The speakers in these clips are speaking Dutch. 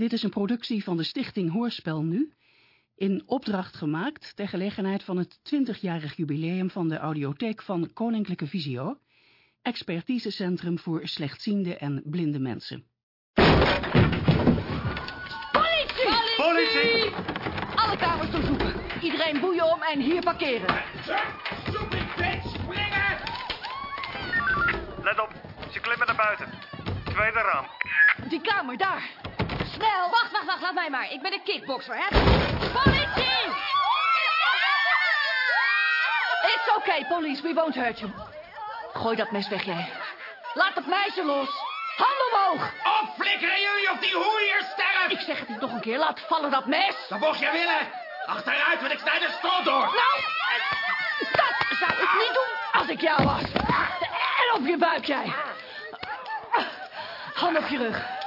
Dit is een productie van de Stichting Hoorspel Nu, in opdracht gemaakt ter gelegenheid van het 20-jarig jubileum van de audiotheek van Koninklijke Visio, expertisecentrum voor slechtziende en blinde mensen. Politie! Politie! Alle kamers doorzoeken. Iedereen boeien om en hier parkeren. Zoek ik dit! Springen! Let op, ze klimmen naar buiten. Tweede raam. Die kamer, daar. Snel! Wacht, wacht, wacht, laat mij maar. Ik ben een kickboxer, hè? Politie! It's okay, police. We won't hurt you. Gooi dat mes weg, jij. Laat het meisje los. Handen omhoog. Opflikkeren jullie of die hoer hier sterft! Ik zeg het niet nog een keer. Laat vallen dat mes. Dat mocht je willen! Achteruit, want ik snij de strot door! Nou, dat zou ik niet doen als ik jou was. En op je buik, jij. Hand op je rug.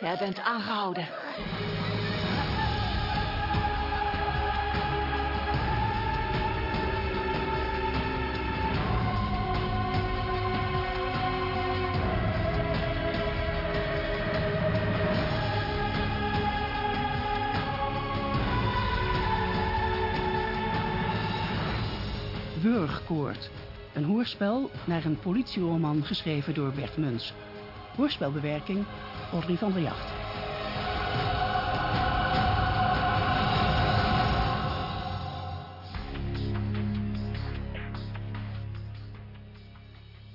Jij bent aangehouden. Wurgkoord, een hoorspel naar een politieroman geschreven door Bert Muns. Hoorspelbewerking Audrey van der Jacht.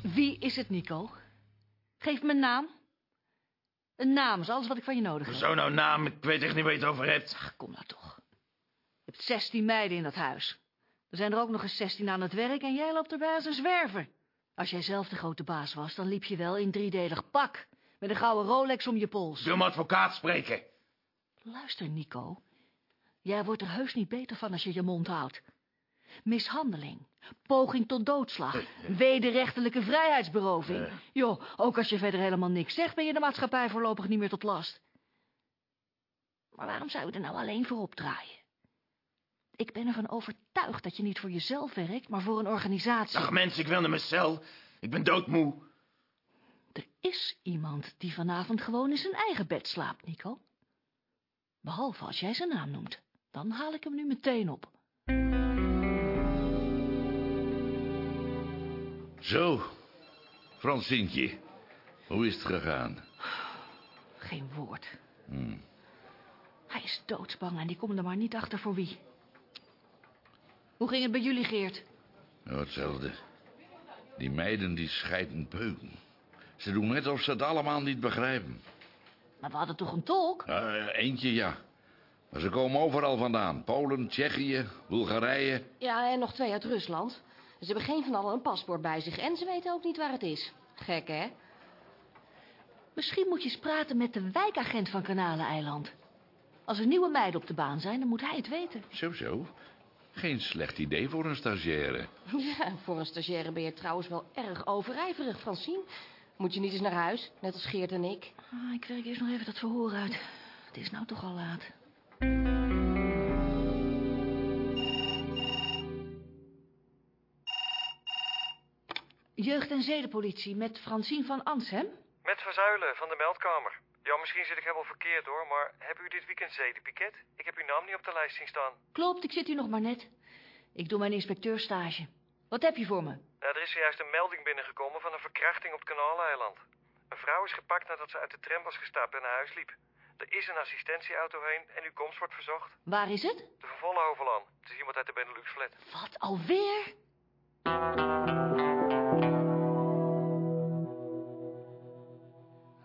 Wie is het, Nico? Geef me een naam. Een naam is alles wat ik van je nodig heb. Zo nou naam, ik weet echt niet waar je het over hebt. Ach, kom nou toch. Je hebt 16 meiden in dat huis. Er zijn er ook nog eens 16 aan het werk en jij loopt erbij als een zwerver. Als jij zelf de grote baas was, dan liep je wel in driedelig pak. Met een gouden Rolex om je pols. Wil mijn advocaat spreken? Luister, Nico. Jij wordt er heus niet beter van als je je mond houdt. Mishandeling, poging tot doodslag, wederrechtelijke vrijheidsberoving. Joh, ook als je verder helemaal niks zegt, ben je de maatschappij voorlopig niet meer tot last. Maar waarom zou je er nou alleen voor opdraaien? Ik ben ervan overtuigd dat je niet voor jezelf werkt, maar voor een organisatie. Dag mensen, ik wil naar mijn cel. Ik ben doodmoe. Er is iemand die vanavond gewoon in zijn eigen bed slaapt, Nico. Behalve als jij zijn naam noemt. Dan haal ik hem nu meteen op. Zo, Francientje, hoe is het gegaan? Geen woord. Hij is doodsbang en die komt er maar niet achter voor wie. Hoe ging het bij jullie, Geert? Nou, hetzelfde. Die meiden die scheiden peuken. Ze doen net of ze het allemaal niet begrijpen. Maar we hadden toch een tolk? Eentje ja. Maar ze komen overal vandaan. Polen, Tsjechië, Bulgarije. Ja, en nog twee uit Rusland. Ze hebben geen van allen een paspoort bij zich en ze weten ook niet waar het is. Gek, hè? Misschien moet je eens praten met de wijkagent van Kanaleneiland. Als er nieuwe meiden op de baan zijn, dan moet hij het weten. Zo, zo. Geen slecht idee voor een stagiaire. Ja, voor een stagiaire ben je trouwens wel erg overijverig, Francine. Moet je niet eens naar huis, net als Geert en ik? Ah, ik werk eerst nog even dat verhoor uit. Het is nou toch al laat. Jeugd- en zedenpolitie met Francine van Anshem. Met Verzuilen van de meldkamer. Ja, misschien zit ik helemaal verkeerd hoor, maar hebben u dit weekend zedenpiket? Ik heb uw naam niet op de lijst zien staan. Klopt, ik zit hier nog maar net. Ik doe mijn inspecteurstage. Wat heb je voor me? Ja, er is zojuist een melding binnengekomen van een verkrachting op het Kanaaleiland. Een vrouw is gepakt nadat ze uit de tram was gestapt en naar huis liep. Er is een assistentieauto heen en uw komst wordt verzocht. Waar is het? De Vervollenhovelaan. Het is iemand uit de Benelux flat. Wat, alweer?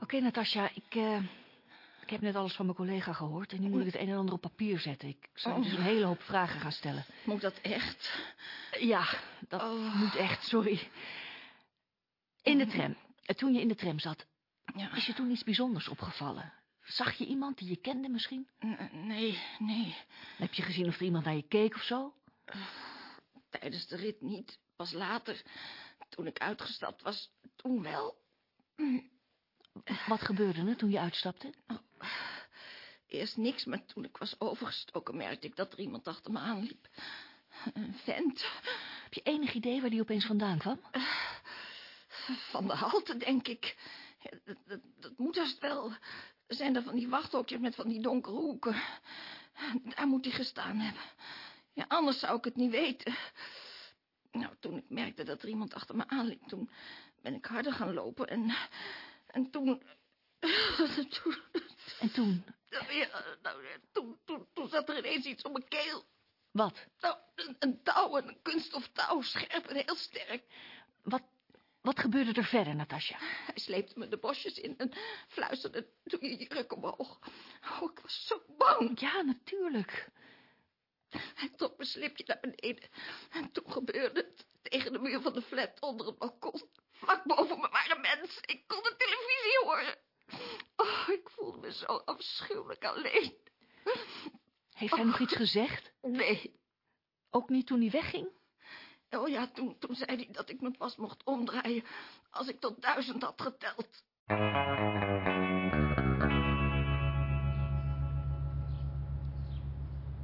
Oké, Natasja, ik, eh, ik heb net alles van mijn collega gehoord... en nu moet ik het een en ander op papier zetten. Ik zal dus een hele hoop vragen gaan stellen. Moet dat echt? Ja, dat moet echt, sorry. In de tram. Eh, Toen je in de tram zat, Ja. is je toen iets bijzonders opgevallen? Zag je iemand die je kende misschien? Nee, nee. Heb je gezien of er iemand naar je keek of zo? Tijdens de rit niet. Pas later, toen ik uitgestapt was, toen wel. Wat gebeurde er toen je uitstapte? Eerst niks, maar toen ik was overgestoken merkte ik dat er iemand achter me aanliep. Een vent. Heb je enig idee waar die opeens vandaan kwam? Van de halte, denk ik. Dat, dat moet haast wel. zijn er van die wachthokjes met van die donkere hoeken. Daar moet hij gestaan hebben. Ja, anders zou ik het niet weten. Nou, toen ik merkte dat er iemand achter me aanliep, toen ben ik harder gaan lopen en, en toen... toen... En toen? Ja, nou, toen, toen, toen zat er ineens iets op mijn keel. Wat? Nou, een, een touw, een kunststof touw, scherp en heel sterk. Wat, wat gebeurde er verder, Natasja? Hij sleepte me de bosjes in en fluisterde, doe je jurk omhoog. Oh, ik was zo bang. Ja, natuurlijk. Hij trok mijn slipje naar beneden. En toen gebeurde het tegen de muur van de flat onder het balkon. Vlak boven me waren mensen. Ik kon de televisie horen. Oh, ik voelde me zo afschuwelijk alleen. Heeft hij nog iets gezegd? Nee. Ook niet toen hij wegging? Oh ja, toen, toen zei hij dat ik me pas mocht omdraaien als ik tot duizend had geteld.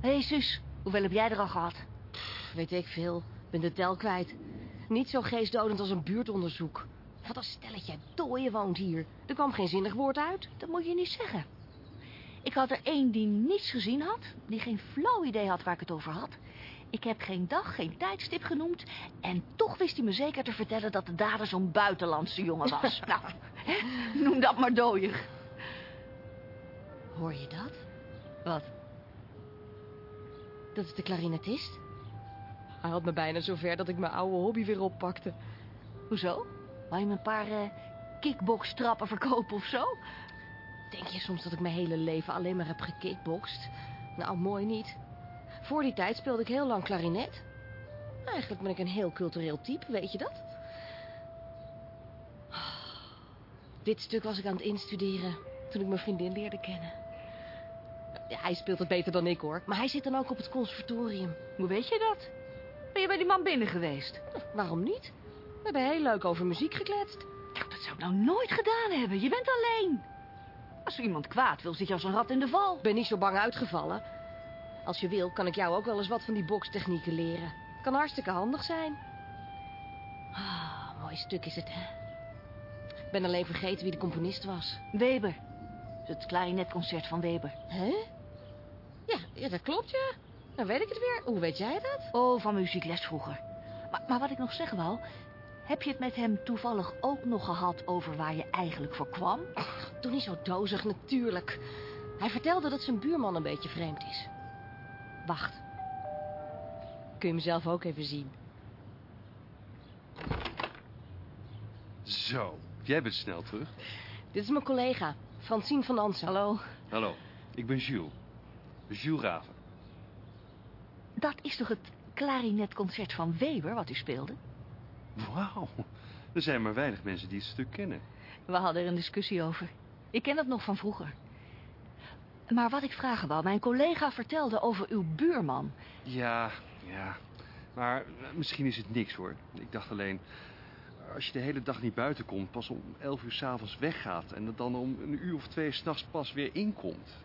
Hé, hey, zus. Hoeveel heb jij er al gehad? Weet ik veel. Ben de tel kwijt. Niet zo geestdodend als een buurtonderzoek. Wat een stelletje dooien woont hier. Er kwam geen zinnig woord uit. Dat moet je niet zeggen. Ik had er één die niets gezien had, die geen flauw idee had waar ik het over had. Ik heb geen dag, geen tijdstip genoemd. En toch wist hij me zeker te vertellen dat de dader zo'n buitenlandse jongen was. nou, hè, noem dat maar dooier. Hoor je dat? Wat? Dat is de klarinetist. Hij had me bijna zover dat ik mijn oude hobby weer oppakte. Hoezo? Wou je me een paar uh, kickbox-trappen verkopen of zo? Denk je soms dat ik mijn hele leven alleen maar heb gekickboxd? Nou, mooi niet. Voor die tijd speelde ik heel lang klarinet. Eigenlijk ben ik een heel cultureel type, weet je dat? Dit stuk was ik aan het instuderen toen ik mijn vriendin leerde kennen. Hij speelt het beter dan ik hoor, maar hij zit dan ook op het conservatorium. Hoe weet je dat? Je bij die man binnen geweest? Waarom niet? We hebben heel leuk over muziek gekletst. Nou, dat zou ik nou nooit gedaan hebben. Je bent alleen. Als er iemand kwaad wil, zit je als een rat in de val. Ik ben niet zo bang uitgevallen. Als je wil, kan ik jou ook wel eens wat van die bokstechnieken leren. Kan hartstikke handig zijn. Ah, mooi stuk is het, hè? Ik ben alleen vergeten wie de componist was. Weber. Het klarinetconcert van Weber. Hè? Ja, ja, dat klopt, ja. Dan weet ik het weer. Hoe weet jij dat? Oh, van muziekles vroeger. Maar, maar wat ik nog zeggen wou... Heb je het met hem toevallig ook nog gehad over waar je eigenlijk voor kwam? Ach, doe niet zo dozig, natuurlijk. Hij vertelde dat zijn buurman een beetje vreemd is. Wacht. Kun je mezelf ook even zien? Zo, jij bent snel terug. Dit is mijn collega, Francine van Ansen. Hallo. Hallo, ik ben Jules. Jules Raven. Dat is toch het klarinetconcert van Weber wat u speelde? Wauw, er zijn maar weinig mensen die het stuk kennen. We hadden er een discussie over. Ik ken het nog van vroeger. Maar wat ik vragen wou, mijn collega vertelde over uw buurman. Ja, ja. Maar eh, misschien is het niks hoor. Ik dacht alleen, als je de hele dag niet buiten komt, pas om elf uur s'avonds weggaat... en dat dan om een uur of twee s'nachts pas weer inkomt.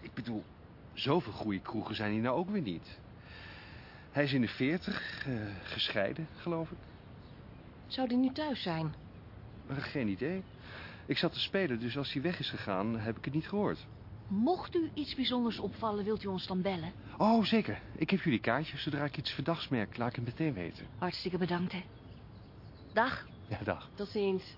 Ik bedoel, zoveel goede kroegen zijn hier nou ook weer niet. Hij is in de veertig, eh, gescheiden, geloof ik. Zou die nu thuis zijn? Uh, geen idee. Ik zat te spelen, dus als hij weg is gegaan, heb ik het niet gehoord. Mocht u iets bijzonders opvallen, wilt u ons dan bellen? Oh, zeker. Ik heb jullie kaartjes. Zodra ik iets verdachts merk, laat ik het meteen weten. Hartstikke bedankt, hè. Dag. Ja, dag. Tot ziens.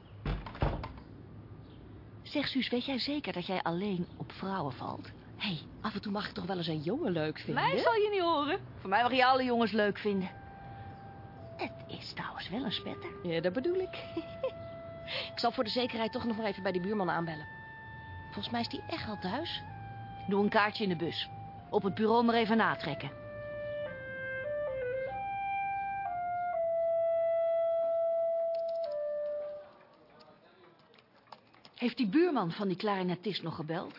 Zeg, Suus, weet jij zeker dat jij alleen op vrouwen valt? Hé, hey, af en toe mag ik toch wel eens een jongen leuk vinden? Mij zal je niet horen. Voor mij mag je alle jongens leuk vinden. Het is trouwens wel een spetter. Ja, dat bedoel ik. ik zal voor de zekerheid toch nog maar even bij die buurman aanbellen. Volgens mij is die echt al thuis. Doe een kaartje in de bus. Op het bureau maar even natrekken. Heeft die buurman van die klarinetist nog gebeld?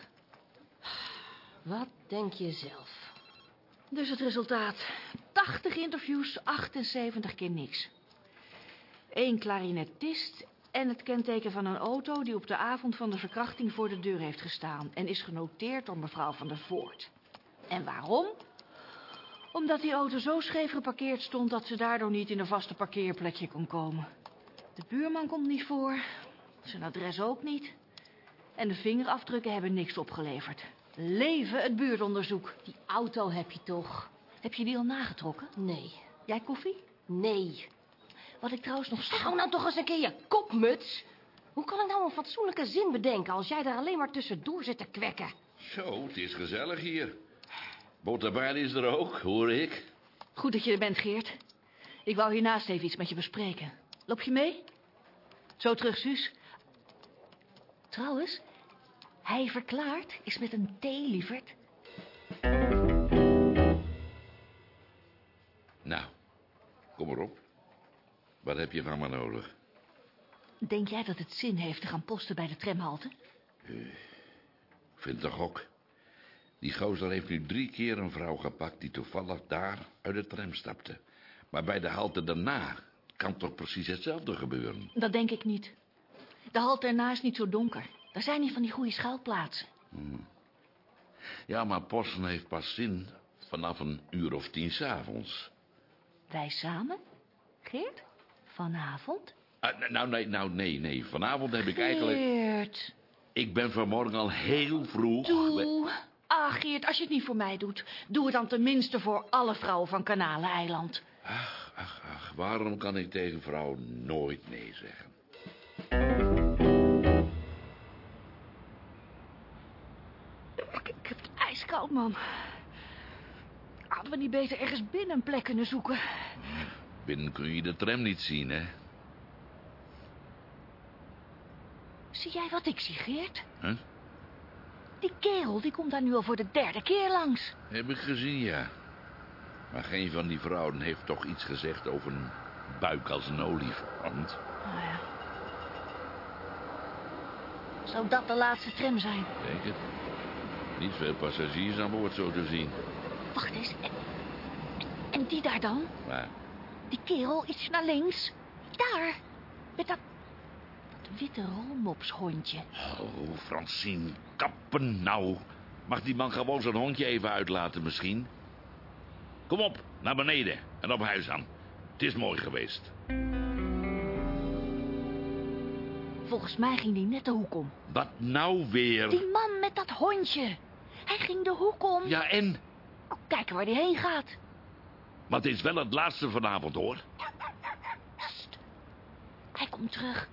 Wat denk je zelf? Dus het resultaat. 80 interviews, 78 keer niks. Eén klarinetist en het kenteken van een auto... die op de avond van de verkrachting voor de deur heeft gestaan... en is genoteerd door mevrouw van der Voort. En waarom? Omdat die auto zo scheef geparkeerd stond... dat ze daardoor niet in een vaste parkeerplekje kon komen. De buurman komt niet voor. Zijn adres ook niet. En de vingerafdrukken hebben niks opgeleverd. Leven het buurtonderzoek. Die auto heb je toch? Heb je die al nagetrokken? Nee. Jij koffie? Nee. Wat ik trouwens nog Hou nou toch eens een keer je kopmuts. Hoe kan ik nou een fatsoenlijke zin bedenken als jij daar alleen maar tussendoor zit te kwekken? Zo, het is gezellig hier. Boterbaar is er ook, hoor ik. Goed dat je er bent, Geert. Ik wou hiernaast even iets met je bespreken. Loop je mee? Zo terug, Suus. Trouwens, hij verklaart is met een T, lieverd. Nou, kom erop. Wat heb je van me nodig? Denk jij dat het zin heeft te gaan posten bij de tramhalte? Vind toch ook. Die gozer heeft nu drie keer een vrouw gepakt die toevallig daar uit de tram stapte. Maar bij de halte daarna kan toch precies hetzelfde gebeuren. Dat denk ik niet. De halte erna is niet zo donker. Daar zijn niet van die goede schuilplaatsen. Ja, maar posten heeft pas zin vanaf een uur of tien s'avonds. Wij samen? Geert? Vanavond? Ah, nou, nee, nou, nee, nee. Vanavond heb ik eigenlijk... Geert, Ik ben vanmorgen al heel vroeg... doe. Ah, Geert, als je het niet voor mij doet, doe het dan tenminste voor alle vrouwen van Kanaleneiland. Ach, ach, ach, waarom kan ik tegen vrouw nooit nee zeggen? IJskoud, man. Hadden we niet beter ergens binnen een plek kunnen zoeken? Binnen kun je de tram niet zien, hè? Zie jij wat ik zie, Geert? Huh? Die kerel, die komt daar nu al voor de derde keer langs. Heb ik gezien, ja. Maar geen van die vrouwen heeft toch iets gezegd over een buik als een olifant. Nou ja. Zou dat de laatste tram zijn? Denk het. Niet veel passagiers aan boord zo te zien. Wacht eens. En, en die daar dan? Maar Die kerel, iets naar links. Daar. Met dat, dat witte rolmopshondje. Oh, Francine, kappen nou. Mag die man gewoon zijn hondje even uitlaten misschien? Kom op, naar beneden en op huis aan. Het is mooi geweest. Volgens mij ging die net de hoek om. Wat nou weer? Die man met dat hondje. Hij ging de hoek om. Ja, en? Oh, kijken waar hij heen gaat. Maar het is wel het laatste vanavond, hoor. Hij komt terug.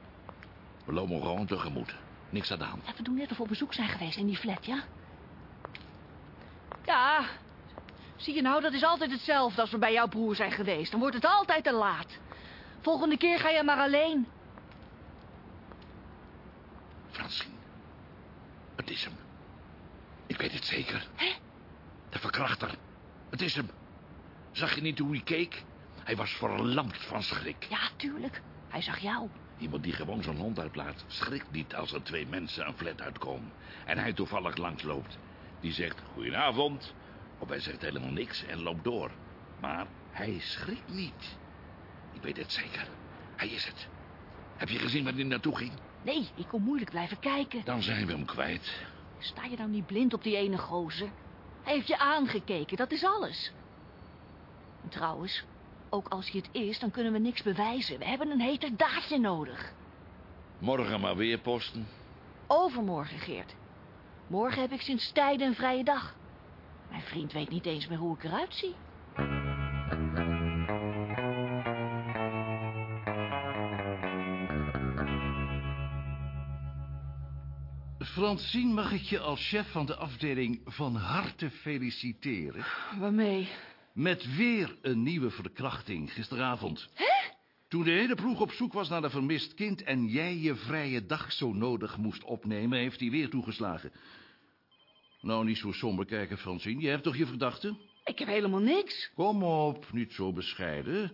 We lopen gewoon tegemoet. Niks aan de hand. Ja, we doen net of we op bezoek zijn geweest in die flat, ja? Ja. Zie je nou, dat is altijd hetzelfde als we bij jouw broer zijn geweest. Dan wordt het altijd te laat. Volgende keer ga je maar alleen. Francine, het is hem. Ik weet het zeker. Hè? De verkrachter. Het is hem. Zag je niet hoe hij keek? Hij was verlamd van schrik. Ja, tuurlijk. Hij zag jou. Iemand die gewoon zijn hond uitlaat, schrikt niet als er twee mensen een flat uitkomen. En hij toevallig langsloopt. Die zegt goedenavond. Of hij zegt helemaal niks en loopt door. Maar hij schrikt niet. Ik weet het zeker. Hij is het. Heb je gezien waar hij naartoe ging? Nee, ik kon moeilijk blijven kijken. Dan zijn we hem kwijt. Sta je nou niet blind op die ene gozer? Hij heeft je aangekeken, dat is alles. En trouwens, ook als hij het is, dan kunnen we niks bewijzen. We hebben een heter daadje nodig. Morgen maar weer posten. Overmorgen, Geert. Morgen heb ik sinds tijden een vrije dag. Mijn vriend weet niet eens meer hoe ik eruit zie. Francine, mag ik je als chef van de afdeling van harte feliciteren? Waarmee? Met weer een nieuwe verkrachting gisteravond. Hè? Toen de hele ploeg op zoek was naar een vermist kind... en jij je vrije dag zo nodig moest opnemen... heeft hij weer toegeslagen. Nou, niet zo somber kijken, Francine. Je hebt toch je verdachte? Ik heb helemaal niks. Kom op, niet zo bescheiden.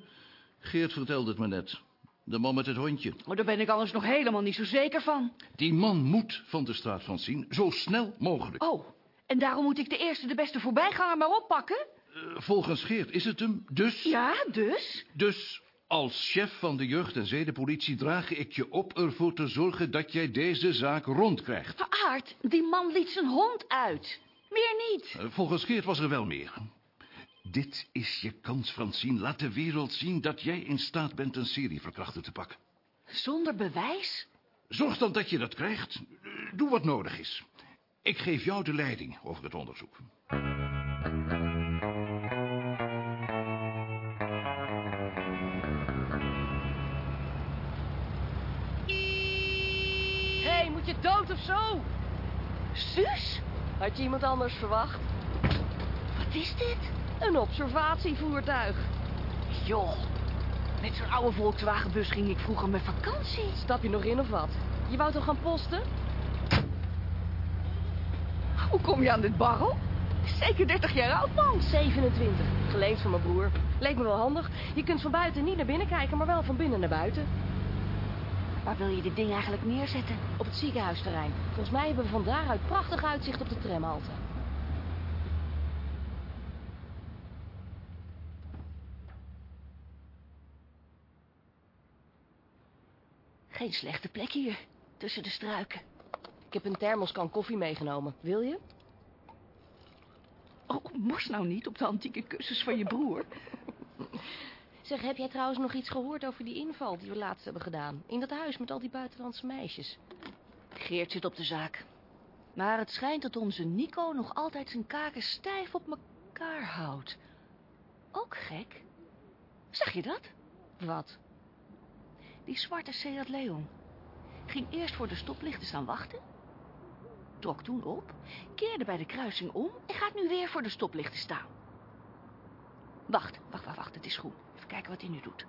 Geert vertelde het me net. De man met het hondje. Maar daar ben ik anders nog helemaal niet zo zeker van. Die man moet van de straat Francine, zo snel mogelijk. Oh, en daarom moet ik de eerste de beste voorbijganger maar oppakken? Eh, volgens Geert is het hem, dus... Ja, dus? Dus als chef van de jeugd- en zedenpolitie draag ik je op ervoor te zorgen dat jij deze zaak rondkrijgt. Aard, die man liet zijn hond uit. Meer niet. Eh, Volgens Geert was er wel meer. Dit is je kans, Francine. Laat de wereld zien dat jij in staat bent een serieverkrachter te pakken. Zonder bewijs? Zorg dan dat je dat krijgt. Doe wat nodig is. Ik geef jou de leiding over het onderzoek. Hé, hey, moet je dood of zo? Suus? Had je iemand anders verwacht? Wat is dit? Een observatievoertuig. Joh, met zo'n oude Volkswagenbus ging ik vroeger met vakantie. Stap je nog in of wat? Je wou toch gaan posten? Hoe kom je aan dit barrel? Zeker 30 jaar oud, man. 27. Geleend van mijn broer. Leek me wel handig. Je kunt van buiten niet naar binnen kijken, maar wel van binnen naar buiten. Waar wil je dit ding eigenlijk neerzetten? Op het ziekenhuisterrein. Volgens mij hebben we van daaruit prachtig uitzicht op de tramhalte. Geen slechte plek hier, tussen de struiken. Ik heb een thermoskan koffie meegenomen. Wil je? Oh, mors nou niet op de antieke kussens van je broer. Zeg, heb jij trouwens nog iets gehoord over die inval die we laatst hebben gedaan? In dat huis met al die buitenlandse meisjes. Geert zit op de zaak. Maar het schijnt dat onze Nico nog altijd zijn kaken stijf op elkaar houdt. Ook gek. Zag je dat? Wat? Die zwarte Seat Leon. Ging eerst voor de stoplichten staan wachten. Trok toen op, keerde bij de kruising om en gaat nu weer voor de stoplichten staan. Wacht, wacht, wacht, wacht, het is goed. Even kijken wat hij nu doet.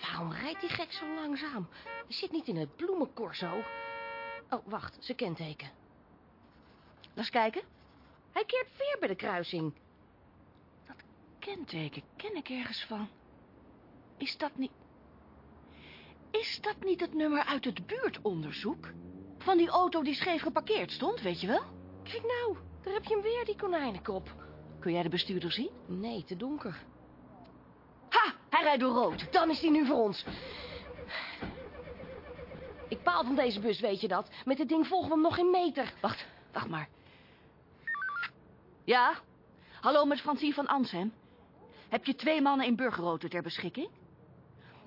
Waarom rijdt die gek zo langzaam? Hij zit niet in het bloemencorso. Oh, wacht, zijn kenteken. Laat eens kijken. Hij keert weer bij de kruising. Dat kenteken ken ik ergens van. Is dat niet... Is dat niet het nummer uit het buurtonderzoek? Van die auto die scheef geparkeerd stond, weet je wel? Kijk nou, daar heb je hem weer, die konijnenkop. Kun jij de bestuurder zien? Nee, te donker. Ha, hij rijdt door rood. Dan is hij nu voor ons. Ik paal van deze bus, weet je dat? Met dit ding volgen we hem nog geen meter. Wacht, wacht maar. Ja? Hallo, met Francine van Ansem. Heb je twee mannen in burgerauto ter beschikking?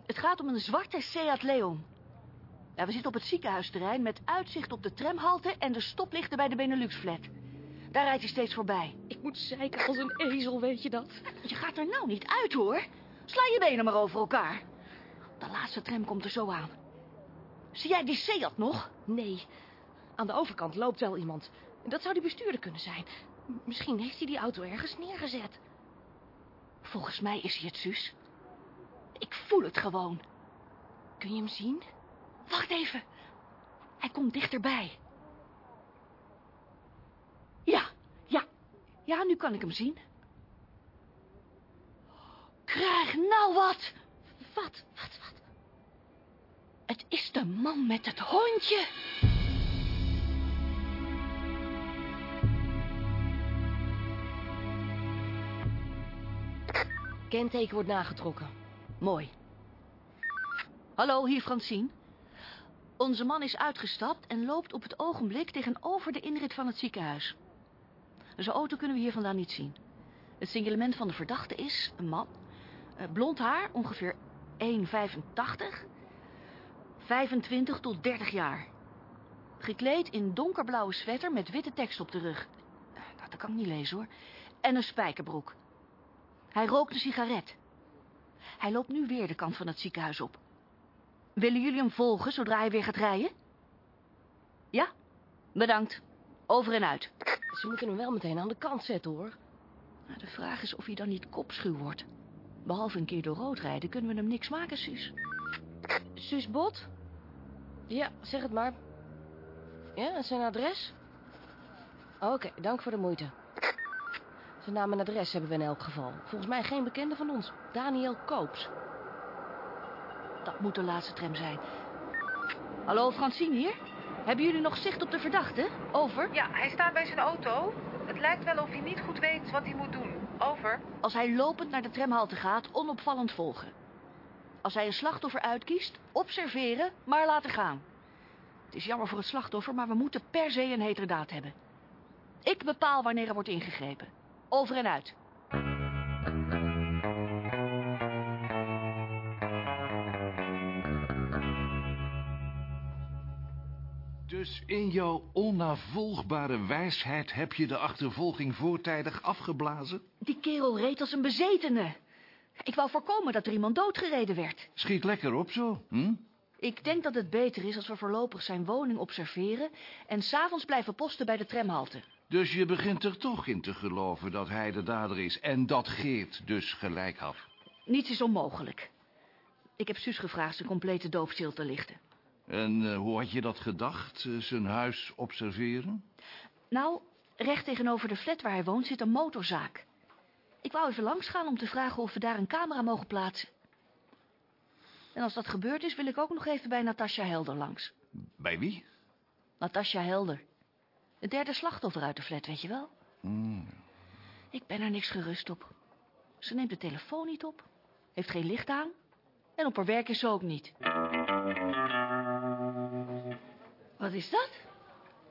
Het gaat om een zwarte Seat Leon. Ja, we zitten op het ziekenhuisterrein met uitzicht op de tramhalte en de stoplichten bij de Benelux-flat. Daar rijdt hij steeds voorbij. Ik moet zeiken als een ezel, weet je dat? Je gaat er nou niet uit, hoor. Sla je benen maar over elkaar. De laatste tram komt er zo aan. Zie jij die Seat nog? Nee. Aan de overkant loopt wel iemand. Dat zou die bestuurder kunnen zijn. Misschien heeft hij die auto ergens neergezet. Volgens mij is hij het, Suus. Ik voel het gewoon. Kun je hem zien? Wacht even. Hij komt dichterbij. Ja, ja. Ja, nu kan ik hem zien. Krijg nou wat. Wat, wat, wat? Het is de man met het hondje. Kenteken wordt nagetrokken. Mooi. Hallo, hier Francine. Onze man is uitgestapt en loopt op het ogenblik tegenover de inrit van het ziekenhuis. Zijn auto kunnen we hier vandaan niet zien. Het signalement van de verdachte is een man. eh, Blond haar, ongeveer 1,85. 25 tot 30 jaar. Gekleed in donkerblauwe sweater met witte tekst op de rug. Eh, dat kan ik niet lezen hoor. En een spijkerbroek. Hij rookt een sigaret. Hij loopt nu weer de kant van het ziekenhuis op. Willen jullie hem volgen zodra hij weer gaat rijden? Ja? Bedankt. Over en uit. Ze moeten hem wel meteen aan de kant zetten, hoor. Nou, de vraag is of hij dan niet kopschuw wordt. Behalve een keer door rood rijden kunnen we hem niks maken, Suus. Suus Bot? Ja, zeg het maar. Ja, zijn adres? Oké, dank voor de moeite. Naam en adres hebben we in elk geval. Volgens mij geen bekende van ons. Daniel Koops. Dat moet de laatste tram zijn. Hallo, Francine hier. Hebben jullie nog zicht op de verdachte? Over. Ja, hij staat bij zijn auto. Het lijkt wel of hij niet goed weet wat hij moet doen. Over. Als hij lopend naar de tramhalte gaat, onopvallend volgen. Als hij een slachtoffer uitkiest, observeren, maar laten gaan. Het is jammer voor het slachtoffer, maar we moeten per se een heterdaad hebben. Ik bepaal wanneer er wordt ingegrepen. Over en uit. Dus in jouw onnavolgbare wijsheid heb je de achtervolging voortijdig afgeblazen? Die kerel reed als een bezetene. Ik wou voorkomen dat er iemand doodgereden werd. Schiet lekker op zo, hm? Ik denk dat het beter is als we voorlopig zijn woning observeren... en s'avonds blijven posten bij de tramhalte. Dus je begint er toch in te geloven dat hij de dader is... en dat Geert dus gelijk had. Niets is onmogelijk. Ik heb Suus gevraagd zijn complete doofstil te lichten. En eh, hoe had je dat gedacht, eh, zijn huis observeren? Nou, recht tegenover de flat waar hij woont zit een motorzaak. Ik wou even langsgaan om te vragen of we daar een camera mogen plaatsen. En als dat gebeurd is, wil ik ook nog even bij Natasja Helder langs. Bij wie? Natasja Helder. Het derde slachtoffer uit de flat, weet je wel? Hmm. Ik ben er niks gerust op. Ze neemt de telefoon niet op, heeft geen licht aan... en op haar werk is ze ook niet. Wat is dat?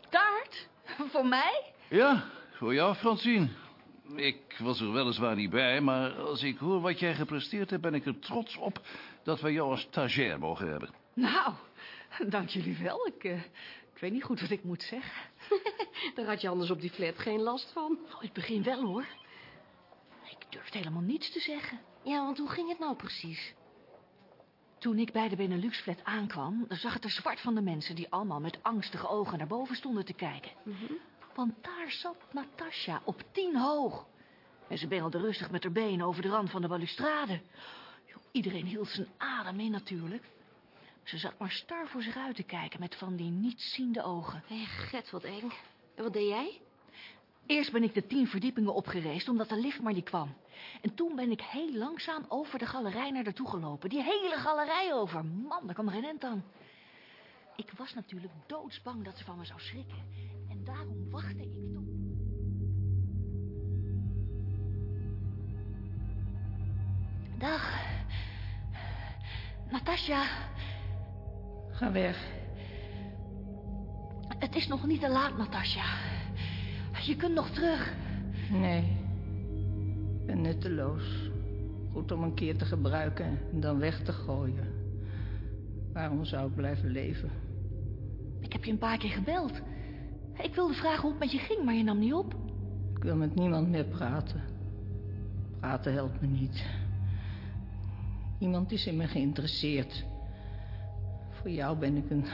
Taart? Voor mij? Ja, voor jou, Francine. Ik was er weliswaar niet bij, maar als ik hoor wat jij gepresteerd hebt... ben ik er trots op dat we jou als stagiair mogen hebben. Nou, dank jullie wel. Ik, eh, ik weet niet goed wat ik moet zeggen. Daar had je anders op die flat geen last van. Oh, het begin wel, hoor. Ik durfde helemaal niets te zeggen. Ja, want hoe ging het nou precies? Toen ik bij de Benelux-flat aankwam, zag het er zwart van de mensen... die allemaal met angstige ogen naar boven stonden te kijken. Want daar zat Natasja op tien hoog. En ze bengelde rustig met haar benen over de rand van de balustrade. Iedereen hield zijn adem in natuurlijk. Ze zat maar star voor zich uit te kijken met van die nietsziende ogen. Hé, get, wat eng. En wat deed jij? Eerst ben ik de tien verdiepingen opgereisd omdat de lift maar niet kwam. En toen ben ik heel langzaam over de galerij naar daartoe gelopen. Die hele galerij over. Man, daar kwam er geen end aan. Ik was natuurlijk doodsbang dat ze van me zou schrikken. En daarom wachtte ik Dag. Natasja. Ga weg. Het is nog niet te laat, Natasja. Je kunt nog terug. Nee. Ik ben nutteloos. Goed om een keer te gebruiken en dan weg te gooien. Waarom zou ik blijven leven? Ik heb je een paar keer gebeld. Ik wilde vragen hoe het met je ging, maar je nam niet op. Ik wil met niemand meer praten. Praten helpt me niet. Niemand is in me geïnteresseerd. Voor jou ben ik een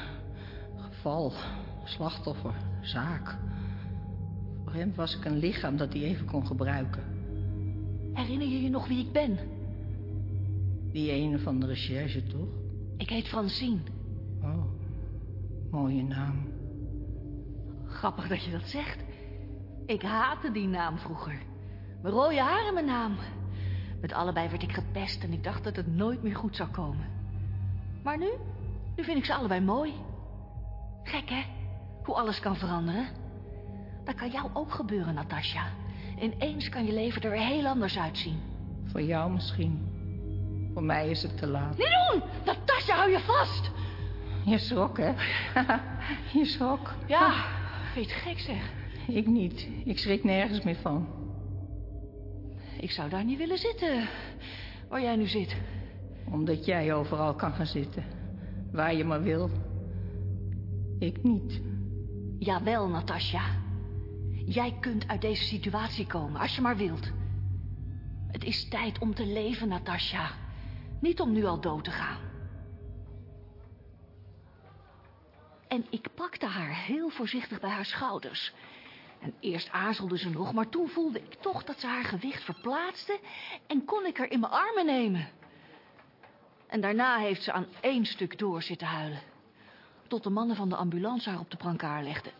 geval, slachtoffer, zaak. Voor hem was ik een lichaam dat hij even kon gebruiken. Herinner je je nog wie ik ben? Die ene van de recherche, toch? Ik heet Francine. Oh, mooie naam. Grappig dat je dat zegt. Ik haatte die naam vroeger. Mijn rode haar en mijn naam. Met allebei werd ik gepest en ik dacht dat het nooit meer goed zou komen. Maar nu? Nu vind ik ze allebei mooi. Gek, hè? Hoe alles kan veranderen. Dat kan jou ook gebeuren, Natasja. Ineens kan je leven er weer heel anders uitzien. Voor jou misschien. Voor mij is het te laat. Niet doen! Natasja, hou je vast! Je schrok, hè? je schrok. Ja, vind je het gek zeg. Ik niet. Ik schrik nergens meer van. Ik zou daar niet willen zitten, waar jij nu zit. Omdat jij overal kan gaan zitten. Waar je maar wil. Ik niet. Jawel, Natasja. Jij kunt uit deze situatie komen, als je maar wilt. Het is tijd om te leven, Natasja. Niet om nu al dood te gaan. En ik pakte haar heel voorzichtig bij haar schouders. En eerst aarzelde ze nog, maar toen voelde ik toch dat ze haar gewicht verplaatste... en kon ik haar in mijn armen nemen. En daarna heeft ze aan één stuk door zitten huilen. Tot de mannen van de ambulance haar op de brancard legden.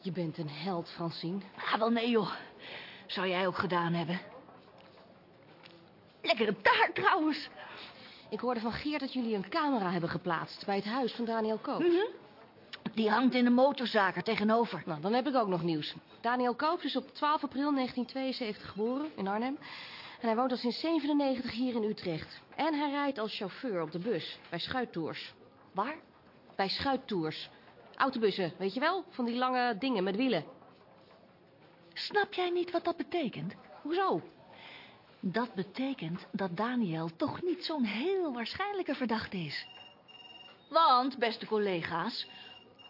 Je bent een held, Francine. Ah, wel nee, joh. Zou jij ook gedaan hebben. Lekkere taart, trouwens. Ik hoorde van Geert dat jullie een camera hebben geplaatst... bij het huis van Daniel Koops. Mhm. Die hangt in de motorzaak er tegenover. Nou, dan heb ik ook nog nieuws. Daniel Koops is op 12 april 1972 geboren in Arnhem. En hij woont al sinds 97 hier in Utrecht. En hij rijdt als chauffeur op de bus bij Schuittours. Waar? Bij Schuittours. Autobussen, weet je wel? Van die lange dingen met wielen. Snap jij niet wat dat betekent? Hoezo? Dat betekent dat Daniel toch niet zo'n heel waarschijnlijke verdachte is. Want, beste collega's,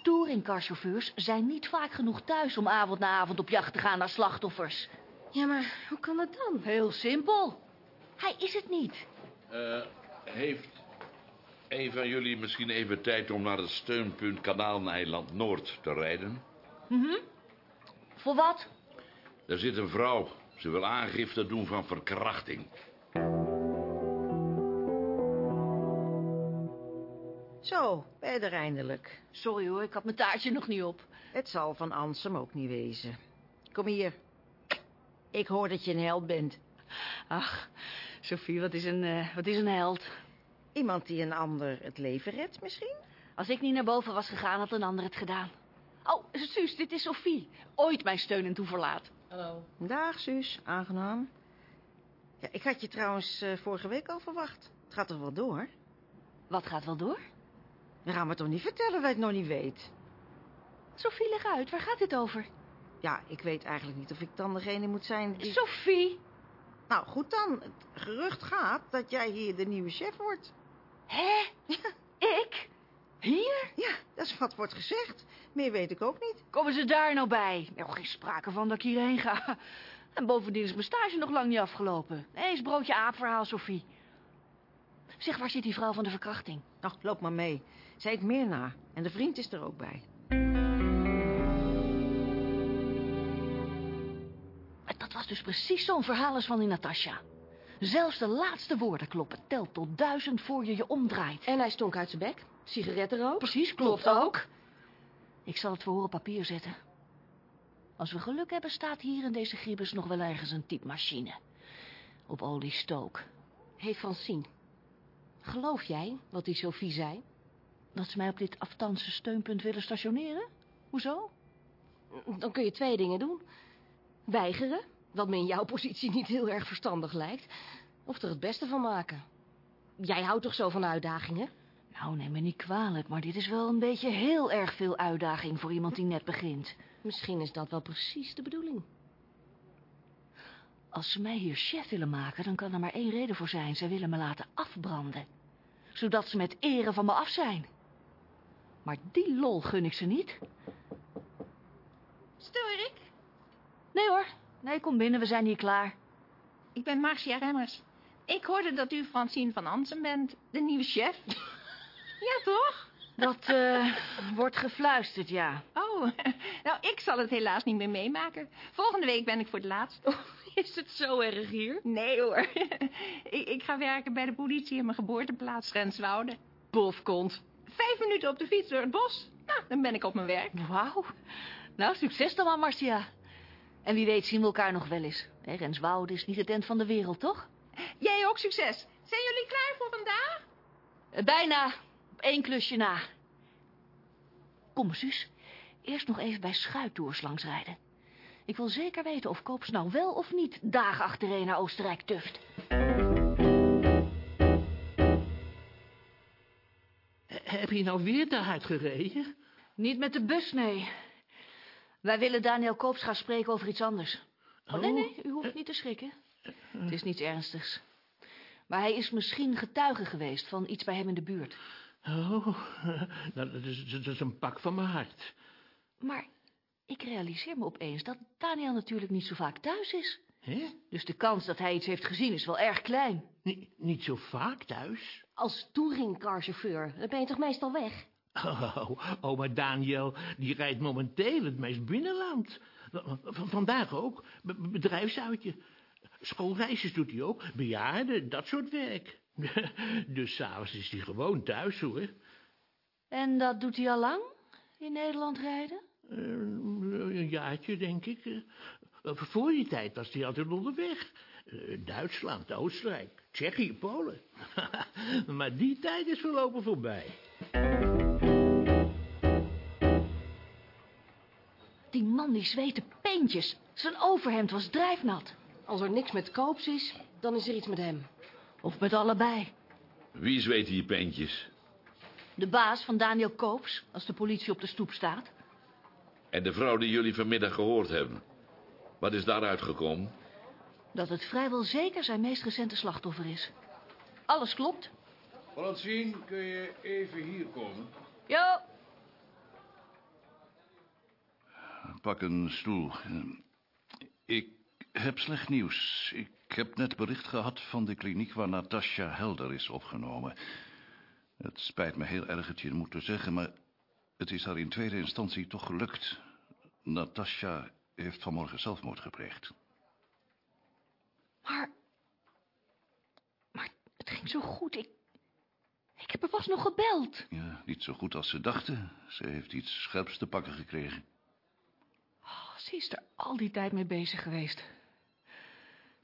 Touringcarchauffeurs zijn niet vaak genoeg thuis om avond na avond op jacht te gaan naar slachtoffers. Ja, maar hoe kan dat dan? Heel simpel. Hij is het niet. Eh, heeft een van jullie misschien even tijd om naar het steunpunt Kanaaleiland Noord te rijden? Mhm. Voor wat? Daar zit een vrouw. Ze wil aangifte doen van verkrachting. Zo, ben je er eindelijk. Sorry hoor, ik had mijn taartje nog niet op. Het zal van Ansem ook niet wezen. Kom hier. Ik hoor dat je een held bent. Ach, Sophie, wat is een, eh, wat is een held? Iemand die een ander het leven redt misschien? Als ik niet naar boven was gegaan, had een ander het gedaan. Oh, Suus, dit is Sophie. Ooit mijn steun en toeverlaat. Hallo. Dag, Suus. Aangenaam. Ja, ik had je trouwens eh, vorige week al verwacht. Het gaat toch wel door? Wat gaat wel door? Je gaat me toch niet vertellen dat je het nog niet weet? Sophie, leg uit. Waar gaat dit over? Ja, ik weet eigenlijk niet of ik dan degene moet zijn die... Sophie! Nou, goed dan. Het gerucht gaat dat jij hier de nieuwe chef wordt. Hè? Ik? Hier? Ja, dat is wat wordt gezegd. Meer weet ik ook niet. Komen ze daar nou bij? Is geen sprake van dat ik hierheen ga. En bovendien is mijn stage nog lang niet afgelopen. Nee, is broodje aapverhaal, Sophie. Zeg, waar zit die vrouw van de verkrachting? Nou, loop maar mee. Zij het meer na. En de vriend is er ook bij. Dat was dus precies zo'n verhaal als van die Natasja. Zelfs de laatste woorden kloppen. Telt tot duizend voor je je omdraait. En hij stonk uit zijn bek. Sigarettenrook. Precies, klopt ook. Ik zal het verhoor op papier zetten. Als we geluk hebben, staat hier in deze griebus nog wel ergens een typemachine. Op oliestook. Hé, hey Francine. Geloof jij wat die Sophie zei? Dat ze mij op dit afstandse steunpunt willen stationeren? Hoezo? Dan kun je twee dingen doen. Weigeren, wat me in jouw positie niet heel erg verstandig lijkt. Of er het beste van maken. Jij houdt toch zo van uitdagingen? Nou, neem me niet kwalijk, maar dit is wel een beetje heel erg veel uitdaging voor iemand die net begint. Misschien is dat wel precies de bedoeling. Als ze mij hier chef willen maken, dan kan er maar één reden voor zijn. Ze willen me laten afbranden. Zodat ze met ere van me af zijn. Maar die lol gun ik ze niet. Stoor ik? Nee hoor. Nee, kom binnen, we zijn hier klaar. Ik ben Marcia Remmers. Ik hoorde dat u Francine van Ansen bent, de nieuwe chef. ja, toch? Dat eh, wordt gefluisterd, ja. Oh, nou, ik zal het helaas niet meer meemaken. Volgende week ben ik voor het laatst. Oh, is het zo erg hier? Nee hoor. ik, ik ga werken bij de politie in mijn geboorteplaats Renswoude. Bofkont. Vijf minuten op de fiets door het bos. Nou, dan ben ik op mijn werk. Wauw. Nou, succes dan maar, Marcia. En wie weet zien we elkaar nog wel eens. Hè, Renswoude is niet het eind van de wereld, toch? Jij ook succes. Zijn jullie klaar voor vandaag? Eh, Bijna. Op één klusje na. Kom, zus. Eerst nog even bij Schuittours langsrijden. Ik wil zeker weten of Koops nou wel of niet dagen achtereen naar Oostenrijk tuft. Heb je nou weer daaruit gereden? Niet met de bus, nee. Wij willen Daniel Koops gaan spreken over iets anders. Oh, nee, nee, u hoeft niet te schrikken. Het is niets ernstigs. Maar hij is misschien getuige geweest van iets bij hem in de buurt. Oh, nou, dat is, dat is een pak van mijn hart. Maar ik realiseer me opeens dat Daniel natuurlijk niet zo vaak thuis is. Hè? Dus de kans dat hij iets heeft gezien is wel erg klein. Niet, niet zo vaak thuis? Als touringcarchauffeur, dan ben je toch meestal weg? Oh, oh, maar Daniel, die rijdt momenteel het meest binnenland. V- Vandaag ook, B- bedrijfsuitje. Schoolreisjes doet hij ook, bejaarden, dat soort werk. Dus s'avonds is hij gewoon thuis, hoor. En dat doet hij al lang? In Nederland rijden? Eh, een jaartje, denk ik. Eh, Voor die tijd was hij altijd onderweg. Eh, Duitsland, Oostenrijk, Tsjechië, Polen. maar die tijd is voorlopig voorbij. Die man die zweette peentjes. Zijn overhemd was drijfnat. Als er niks met Koops is, dan is er iets met hem. Of met allebei. Wie zweet hier peentjes? De baas van Daniel Koops, als de politie op de stoep staat. En de vrouw die jullie vanmiddag gehoord hebben. Wat is daaruit gekomen? Dat het vrijwel zeker zijn meest recente slachtoffer is. Alles klopt. Francine, kun je even hier komen? Jo. pak een stoel. Ik heb slecht nieuws. Ik heb net bericht gehad van de kliniek waar Natasja Helder is opgenomen. Het spijt me heel erg het je moeten zeggen, maar het is haar in tweede instantie toch gelukt. Natasja heeft vanmorgen zelfmoord gepleegd. Maar... Maar het ging zo goed. Ik... Ik heb er pas nog gebeld. Ja, niet zo goed als ze dachten. Ze heeft iets scherps te pakken gekregen. Oh, ze is er al die tijd mee bezig geweest.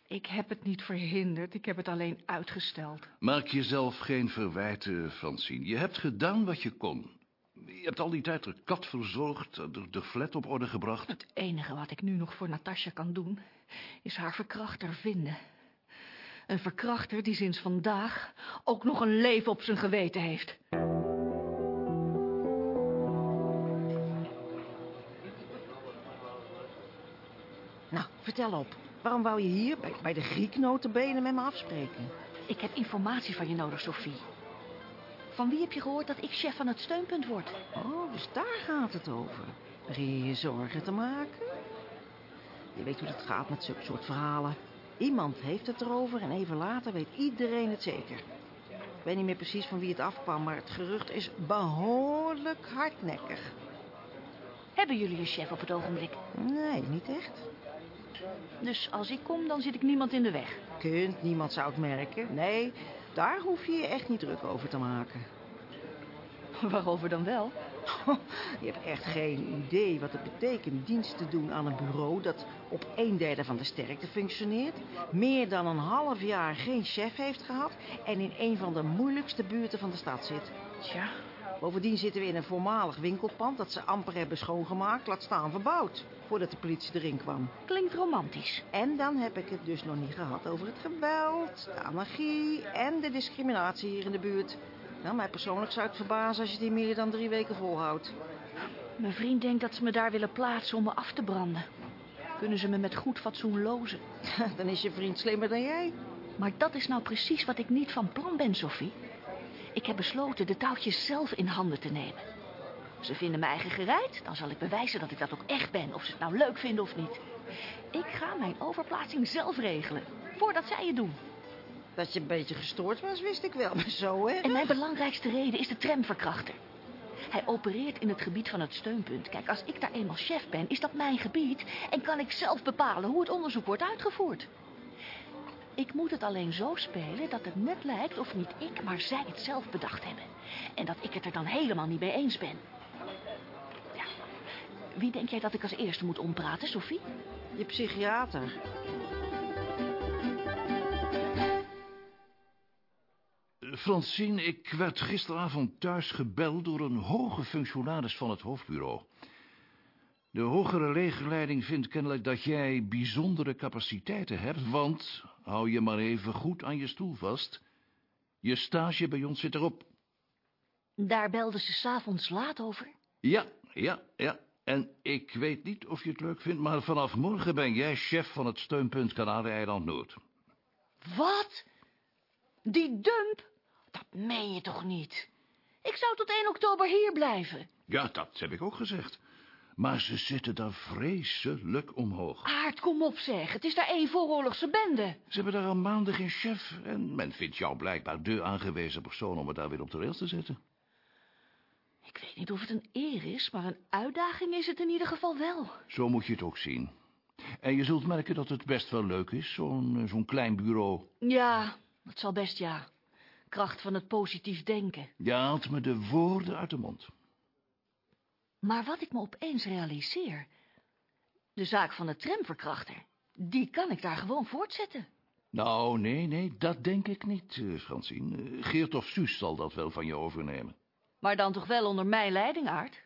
Ik heb het niet verhinderd, ik heb het alleen uitgesteld. Maak jezelf geen verwijten, Francine. Je hebt gedaan wat je kon. Je hebt al die tijd de kat verzorgd, de, de flat op orde gebracht. Het enige wat ik nu nog voor Natasja kan doen, is haar verkrachter vinden. Een verkrachter die sinds vandaag ook nog een leven op zijn geweten heeft. Nou, vertel op. Waarom wou je hier bij, bij de Griek notenbenen met me afspreken? Ik heb informatie van je nodig, Sophie. Van wie heb je gehoord dat ik chef van het steunpunt word? Oh, dus daar gaat het over. Begin je je zorgen te maken? Je weet hoe het gaat met zulke soort verhalen. Iemand heeft het erover en even later weet iedereen het zeker. Ik weet niet meer precies van wie het afkwam, maar het gerucht is behoorlijk hardnekkig. Hebben jullie een chef op het ogenblik? Nee, niet echt. Dus als ik kom, dan zit ik niemand in de weg. Kunt, niemand zou het merken. Nee, daar hoef je je echt niet druk over te maken. Waarover dan wel? Je hebt echt geen idee wat het betekent dienst te doen aan een bureau dat op een derde van de sterkte functioneert, meer dan een half jaar geen chef heeft gehad en in een van de moeilijkste buurten van de stad zit. Tja. Bovendien zitten we in een voormalig winkelpand dat ze amper hebben schoongemaakt, laat staan verbouwd, voordat de politie erin kwam. Klinkt romantisch. En dan heb ik het dus nog niet gehad over het geweld, de anarchie en de discriminatie hier in de buurt. Nou, mij persoonlijk zou het verbazen als je die meer dan drie weken volhoudt. Mijn vriend denkt dat ze me daar willen plaatsen om me af te branden. Kunnen ze me met goed fatsoen lozen. Dan is je vriend slimmer dan jij. Maar dat is nou precies wat ik niet van plan ben, Sophie. Ik heb besloten de touwtjes zelf in handen te nemen. Ze vinden me eigen gereid, dan zal ik bewijzen dat ik dat ook echt ben, of ze het nou leuk vinden of niet. Ik ga mijn overplaatsing zelf regelen, voordat zij het doen. Dat je een beetje gestoord was, wist ik wel, maar zo, hè? En mijn belangrijkste reden is de tramverkrachter. Hij opereert in het gebied van het steunpunt. Kijk, als ik daar eenmaal chef ben, is dat mijn gebied... en kan ik zelf bepalen hoe het onderzoek wordt uitgevoerd. Ik moet het alleen zo spelen dat het net lijkt of niet ik, maar zij het zelf bedacht hebben. En dat ik het er dan helemaal niet mee eens ben. Ja. Wie denk jij dat ik als eerste moet ompraten, Sophie? Je psychiater. Francine, ik werd gisteravond thuis gebeld door een hoge functionaris van het hoofdbureau. De hogere legerleiding vindt kennelijk dat jij bijzondere capaciteiten hebt, want, hou je maar even goed aan je stoel vast, je stage bij ons zit erop. Daar belden ze s'avonds laat over. Ja, ja, ja. En ik weet niet of je het leuk vindt, maar vanaf morgen ben jij chef van het steunpunt Kanarie-eiland Noord. Wat? Die dump? Dat meen je toch niet? Ik zou tot 1 oktober hier blijven. Ja, dat heb ik ook gezegd. Maar ze zitten daar vreselijk omhoog. Aard, kom op zeg. Het is daar één vooroorlogse bende. Ze hebben daar al maanden geen chef en men vindt jou blijkbaar de aangewezen persoon om het daar weer op de rails te zetten. Ik weet niet of het een eer is, maar een uitdaging is het in ieder geval wel. Zo moet je het ook zien. En je zult merken dat het best wel leuk is, zo'n eh, zo'n klein bureau. Ja, dat zal best ja. Kracht van het positief denken. Je haalt me de woorden uit de mond. Maar wat ik me opeens realiseer... de zaak van de tramverkrachter... die kan ik daar gewoon voortzetten. Nou, nee, nee, dat denk ik niet, eh, Francine. Eh, Geert of Suus zal dat wel van je overnemen. Maar dan toch wel onder mijn leiding, Aard?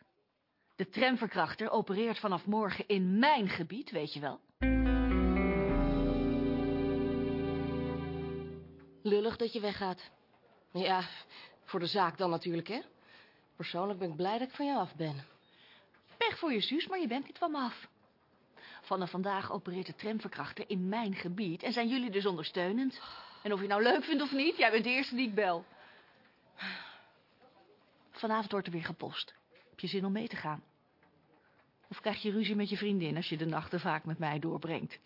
De tramverkrachter opereert vanaf morgen in mijn gebied, weet je wel. Lullig dat je weggaat. Ja, voor de zaak dan natuurlijk, hè? Persoonlijk ben ik blij dat ik van jou af ben. Pech voor je zus, maar je bent niet van me af. Vanaf vandaag opereert de tramverkrachter in mijn gebied en zijn jullie dus ondersteunend. En of je nou leuk vindt of niet, jij bent de eerste die ik bel. Vanavond wordt er weer gepost. Heb je zin om mee te gaan? Of krijg je ruzie met je vriendin als je de nachten vaak met mij doorbrengt?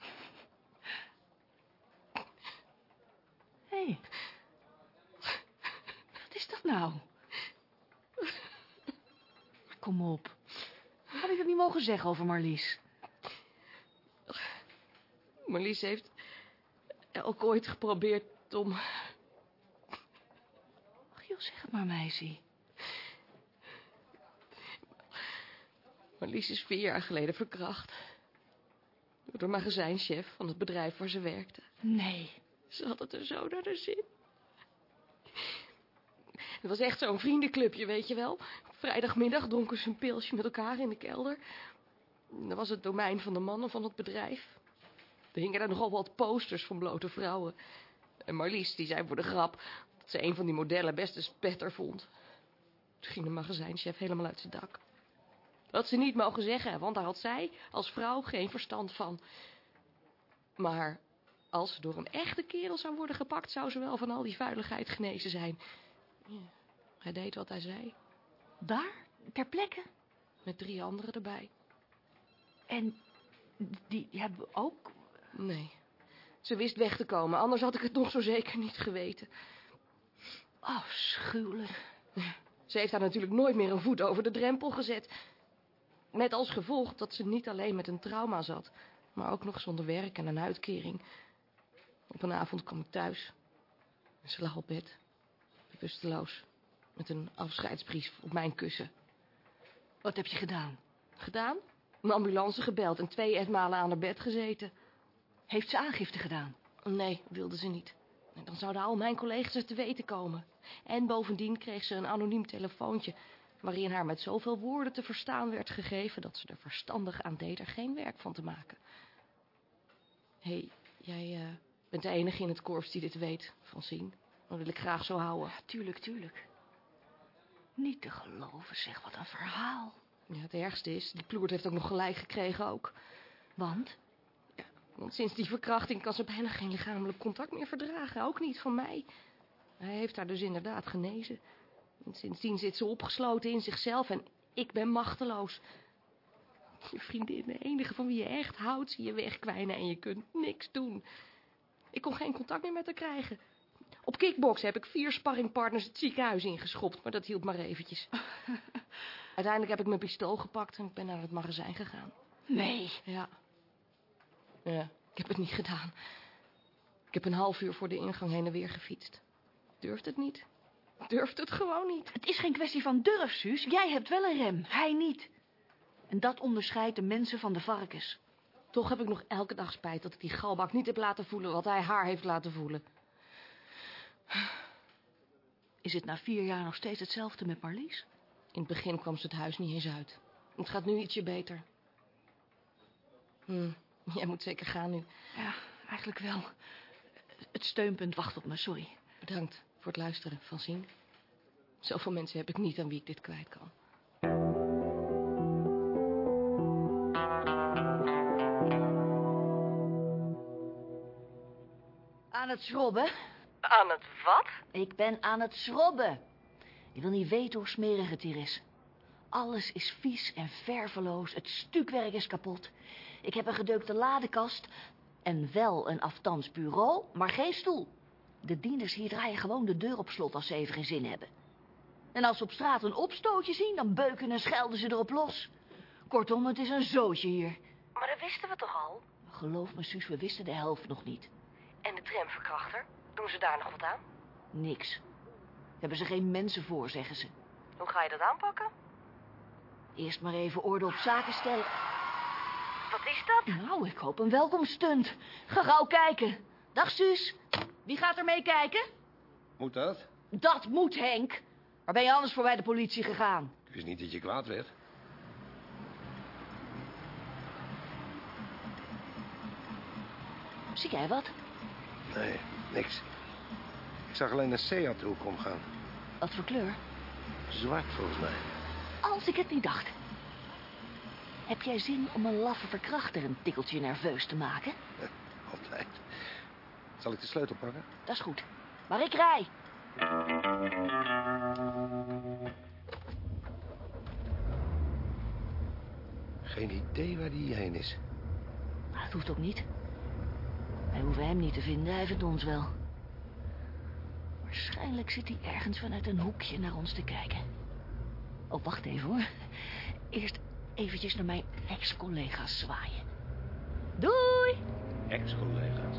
Hé. Hey. Wat is dat nou? Kom op. Ik dat niet mogen zeggen over Marlies? Marlies heeft ook ooit geprobeerd om... Ach joh, zeg het maar, meisje. Marlies is vier jaar geleden verkracht. Door de magazijnchef van het bedrijf waar ze werkte. Nee. Ze had het er zo naar de zin. Het was echt zo'n vriendenclubje, weet je wel. Vrijdagmiddag dronken ze een pilsje met elkaar in de kelder. Dat was het domein van de mannen van het bedrijf. Er hingen daar nogal wat posters van blote vrouwen. En Marlies, die zei voor de grap... dat ze een van die modellen best een vond. Toen ging de magazijnchef helemaal uit zijn dak. Dat ze niet mogen zeggen, want daar had zij als vrouw geen verstand van. Maar als ze door een echte kerel zou worden gepakt... zou ze wel van al die vuiligheid genezen zijn. Ja, hij deed wat hij zei. Daar? Ter plekke? Met drie anderen erbij. En die hebben ook... Nee. Ze wist weg te komen, anders had ik het nog zo zeker niet geweten. Afschuwelijk. Ze heeft daar natuurlijk nooit meer een voet over de drempel gezet. Met als gevolg dat ze niet alleen met een trauma zat, maar ook nog zonder werk en een uitkering. Op een avond kwam ik thuis. En ze lag op bed, bewusteloos, met een afscheidsbrief op mijn kussen. Wat heb je gedaan? Gedaan? Een ambulance gebeld en twee etmalen aan haar bed gezeten. Heeft ze aangifte gedaan? Nee, wilde ze niet. En dan zouden al mijn collega's het te weten komen. En bovendien kreeg ze een anoniem telefoontje... waarin haar met zoveel woorden te verstaan werd gegeven... dat ze er verstandig aan deed er geen werk van te maken. Hé, hey, jij uh, bent de enige in het korps die dit weet, Francine. Dat wil ik graag zo houden. Ja, tuurlijk, tuurlijk. Niet te geloven, zeg, wat een verhaal. Ja, het ergste is, die ploert heeft ook nog gelijk gekregen ook. Want? Ja, want sinds die verkrachting kan ze bijna geen lichamelijk contact meer verdragen. Ook niet van mij. Hij heeft haar dus inderdaad genezen. En sindsdien zit ze opgesloten in zichzelf en ik ben machteloos. Je vriendin, de enige van wie je echt houdt, zie je wegkwijnen en je kunt niks doen. Ik kon geen contact meer met haar krijgen. Op kickbox heb ik vier sparringpartners het ziekenhuis ingeschopt, maar dat hielp maar eventjes. Uiteindelijk heb ik mijn pistool gepakt en ik ben naar het magazijn gegaan. Nee. Ja. Ja, ik heb het niet gedaan. Ik heb een half uur voor de ingang heen en weer gefietst. Durft het niet. Durft het gewoon niet. Het is geen kwestie van durf, Suus. Jij hebt wel een rem, hij niet. En dat onderscheidt de mensen van de varkens. Toch heb ik nog elke dag spijt dat ik die galbak niet heb laten voelen wat hij haar heeft laten voelen. Is het na vier jaar nog steeds hetzelfde met Marlies? In het begin kwam ze het huis niet eens uit. Het gaat nu ietsje beter. Hm, jij moet zeker gaan nu. Ja, eigenlijk wel. Het steunpunt wacht op me, sorry. Bedankt voor het luisteren, Francine. Zoveel mensen heb ik niet aan wie ik dit kwijt kan. Aan het schrobben? Aan het wat? Ik ben aan het schrobben. Je wil niet weten hoe smerig het hier is. Alles is vies en verveloos. Het stukwerk is kapot. Ik heb een gedeukte ladekast en wel een aftans bureau, maar geen stoel. De dienders hier draaien gewoon de deur op slot als ze even geen zin hebben. En als ze op straat een opstootje zien, dan beuken en schelden ze erop los. Kortom, het is een zootje hier. Maar dat wisten we toch al? Geloof me, Suus, we wisten de helft nog niet. En de tramverkrachter? Doen ze daar nog wat aan? Niks. Hebben ze geen mensen voor, zeggen ze. Hoe ga je dat aanpakken? Eerst maar even orde op zaken stellen. Wat is dat? Nou, ik hoop een welkomstunt. Ga gauw kijken. Dag, Suus. Wie gaat er mee kijken? Moet dat? Dat moet, Henk. Waar ben je anders voor bij de politie gegaan? Ik wist niet dat je kwaad werd. Zie jij wat? Nee, niks. Ik zag alleen een Seat de hoek omgaan. Wat voor kleur? Zwart, volgens mij. Als ik het niet dacht. Heb jij zin om een laffe verkrachter een tikkeltje nerveus te maken? Altijd. Zal ik de sleutel pakken? Dat is goed. Maar ik rij. Geen idee waar die heen is. Maar dat hoeft ook niet. Wij hoeven hem niet te vinden, hij vindt ons wel. Waarschijnlijk zit hij ergens vanuit een hoekje naar ons te kijken. Oh, wacht even hoor. Eerst eventjes naar mijn ex-collega's zwaaien. Doei! Ex-collega's.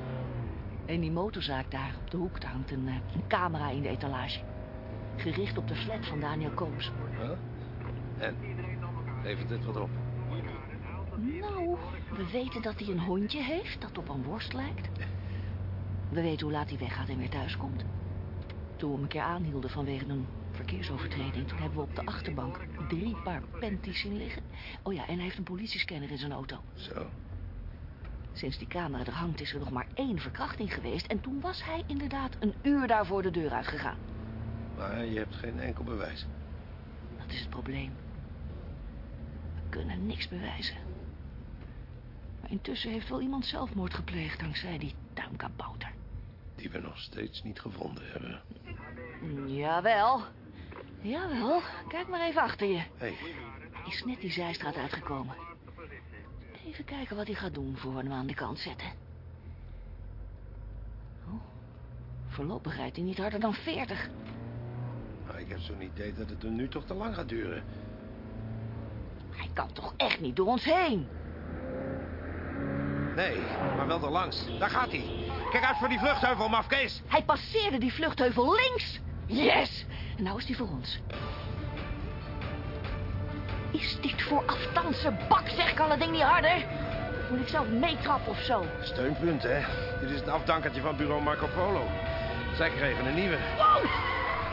In die motorzaak daar op de hoek daar hangt een, eh, een camera in de etalage. Gericht op de flat van Daniel Koops. Huh? En? Levert dit wat op? We weten dat hij een hondje heeft dat op een worst lijkt. We weten hoe laat hij weggaat en weer thuis komt. Toen we hem een keer aanhielden vanwege een verkeersovertreding... toen hebben we op de achterbank drie paar panties zien liggen. Oh ja, en hij heeft een politiescanner in zijn auto. Zo. Sinds die camera er hangt is er nog maar één verkrachting geweest... en toen was hij inderdaad een uur daarvoor de deur uitgegaan. Maar je hebt geen enkel bewijs. Dat is het probleem. We kunnen niks bewijzen. Maar intussen heeft wel iemand zelfmoord gepleegd... dankzij die tuinkabouter. Die we nog steeds niet gevonden hebben. Jawel. Jawel. Kijk maar even achter je. Hé, Hij is net die zijstraat uitgekomen. Even kijken wat hij gaat doen voor we hem aan de kant zetten. Oh, voorlopig rijdt hij niet harder dan 40. maar ik heb zo'n idee dat het hem nu toch te lang gaat duren. Hij kan toch echt niet door ons heen? Nee, maar wel langs. Daar gaat hij. Kijk uit voor die vluchtheuvel, mafkees. Hij passeerde die vluchtheuvel links. Yes! En nou is hij voor ons. Is dit voor afstandse bak, zeg al het ding niet harder? Moet ik zelf meetrappen of zo? Steunpunt, hè? Dit is het afdankertje van bureau Marco Polo. Zij kregen een nieuwe.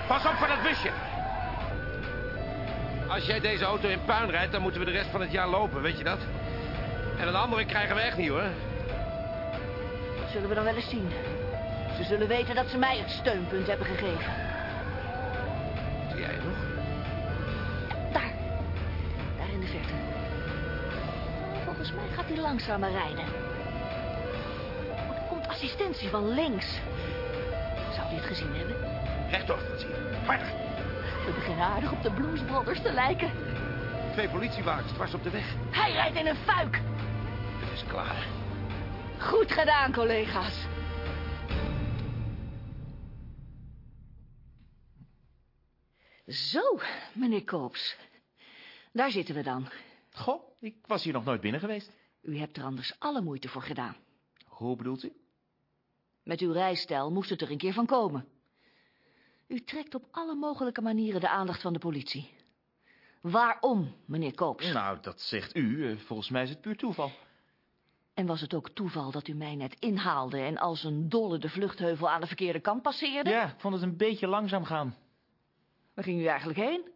Pas op voor dat busje. Als jij deze auto in puin rijdt, dan moeten we de rest van het jaar lopen, weet je dat? En een andere krijgen we echt niet, hoor. Dat zullen we dan wel eens zien. Ze zullen weten dat ze mij het steunpunt hebben gegeven. Zie jij het nog? Daar. Daar in de verte. Volgens mij gaat hij langzamer rijden. Er komt assistentie van links. Zou hij het gezien hebben? Rechtdoor, Francine. Harder. We beginnen aardig op de Blues Brothers te lijken. Twee politiewagens dwars op de weg. Hij rijdt in een fuik. Klaar. Goed gedaan, collega's. Zo, meneer Koops. Daar zitten we dan. Goh, ik was hier nog nooit binnen geweest. U hebt er anders alle moeite voor gedaan. Hoe bedoelt u? Met uw rijstijl moest het er een keer van komen. U trekt op alle mogelijke manieren de aandacht van de politie. Waarom, meneer Koops? Nou, dat zegt u. Eh, Volgens mij is het puur toeval. En was het ook toeval dat u mij net inhaalde... en als een dolle de vluchtheuvel aan de verkeerde kant passeerde? Ja, ik vond het een beetje langzaam gaan. Waar ging u eigenlijk heen?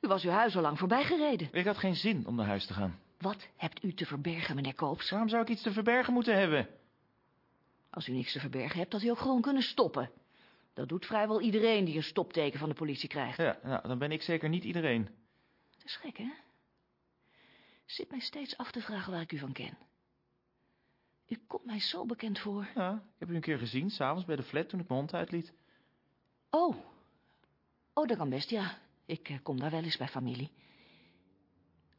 U was uw huis al lang voorbij gereden. Ik had geen zin om naar huis te gaan. Wat hebt u te verbergen, meneer Koops? Waarom zou ik iets te verbergen moeten hebben? Als u niks te verbergen hebt, had u ook gewoon kunnen stoppen. Dat doet vrijwel iedereen die een stopteken van de politie krijgt. Ja, nou, dan ben ik zeker niet iedereen. Dat is gek, hè? Zit mij steeds af te vragen waar ik u van ken. U komt mij zo bekend voor. Ja, ik heb u een keer gezien, s'avonds bij de flat toen ik mijn hond uitliet. Oh. Oh, dat kan best, ja. Ik eh, kom daar wel eens bij familie.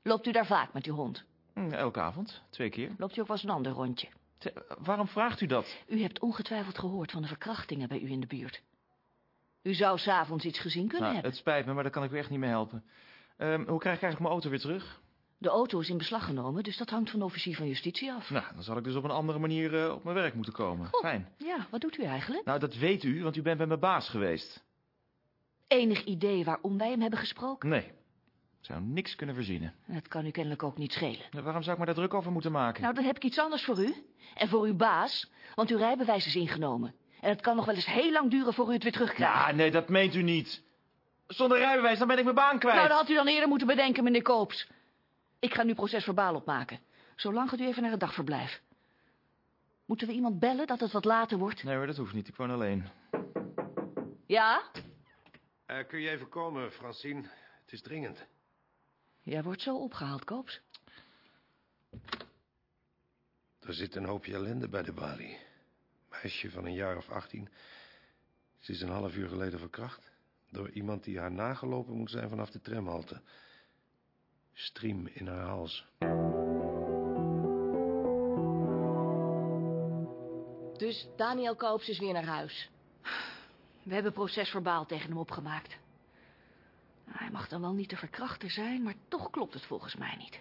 Loopt u daar vaak met uw hond? Hm, Elke avond, twee keer. Loopt u ook wel eens een ander rondje? Te- waarom vraagt u dat? U hebt ongetwijfeld gehoord van de verkrachtingen bij u in de buurt. U zou s'avonds iets gezien kunnen Nou, hebben. het spijt me, maar daar kan ik u echt niet mee helpen. Ehm, hoe krijg ik eigenlijk mijn auto weer terug? De auto is in beslag genomen, dus dat hangt van de officier van justitie af. Nou, dan zal ik dus op een andere manier eh, op mijn werk moeten komen. Fijn. Ja, wat doet u eigenlijk? Nou, dat weet u, want u bent bij mijn baas geweest. Enig idee waarom wij hem hebben gesproken? Nee, ik zou niks kunnen verzinnen. Dat kan u kennelijk ook niet schelen. Nou, Waarom zou ik me daar druk over moeten maken? Nou, dan heb ik iets anders voor u. En voor uw baas, want uw rijbewijs is ingenomen. En het kan nog wel eens heel lang duren voor u het weer terugkrijgt. Ja, nee, dat meent u niet. Zonder rijbewijs, dan ben ik mijn baan kwijt. Nou, dat had u dan eerder moeten bedenken, meneer Koops. Ik ga nu proces verbaal opmaken. Zolang gaat u even naar het dagverblijf. Moeten we iemand bellen dat het wat later wordt? Nee hoor, dat hoeft niet. Ik woon alleen. Ja? Eh, kun je even komen, Francine? Het is dringend. Jij wordt zo opgehaald, Koops. Er zit een hoopje ellende bij de balie. Meisje van een jaar of 18. Ze is een half uur geleden verkracht. Door iemand die haar nagelopen moet zijn vanaf de tramhalte. Striem in haar hals. Dus Daniel Koops is weer naar huis. We hebben procesverbaal tegen hem opgemaakt. Hij mag dan wel niet de verkrachter zijn, maar toch klopt het volgens mij niet.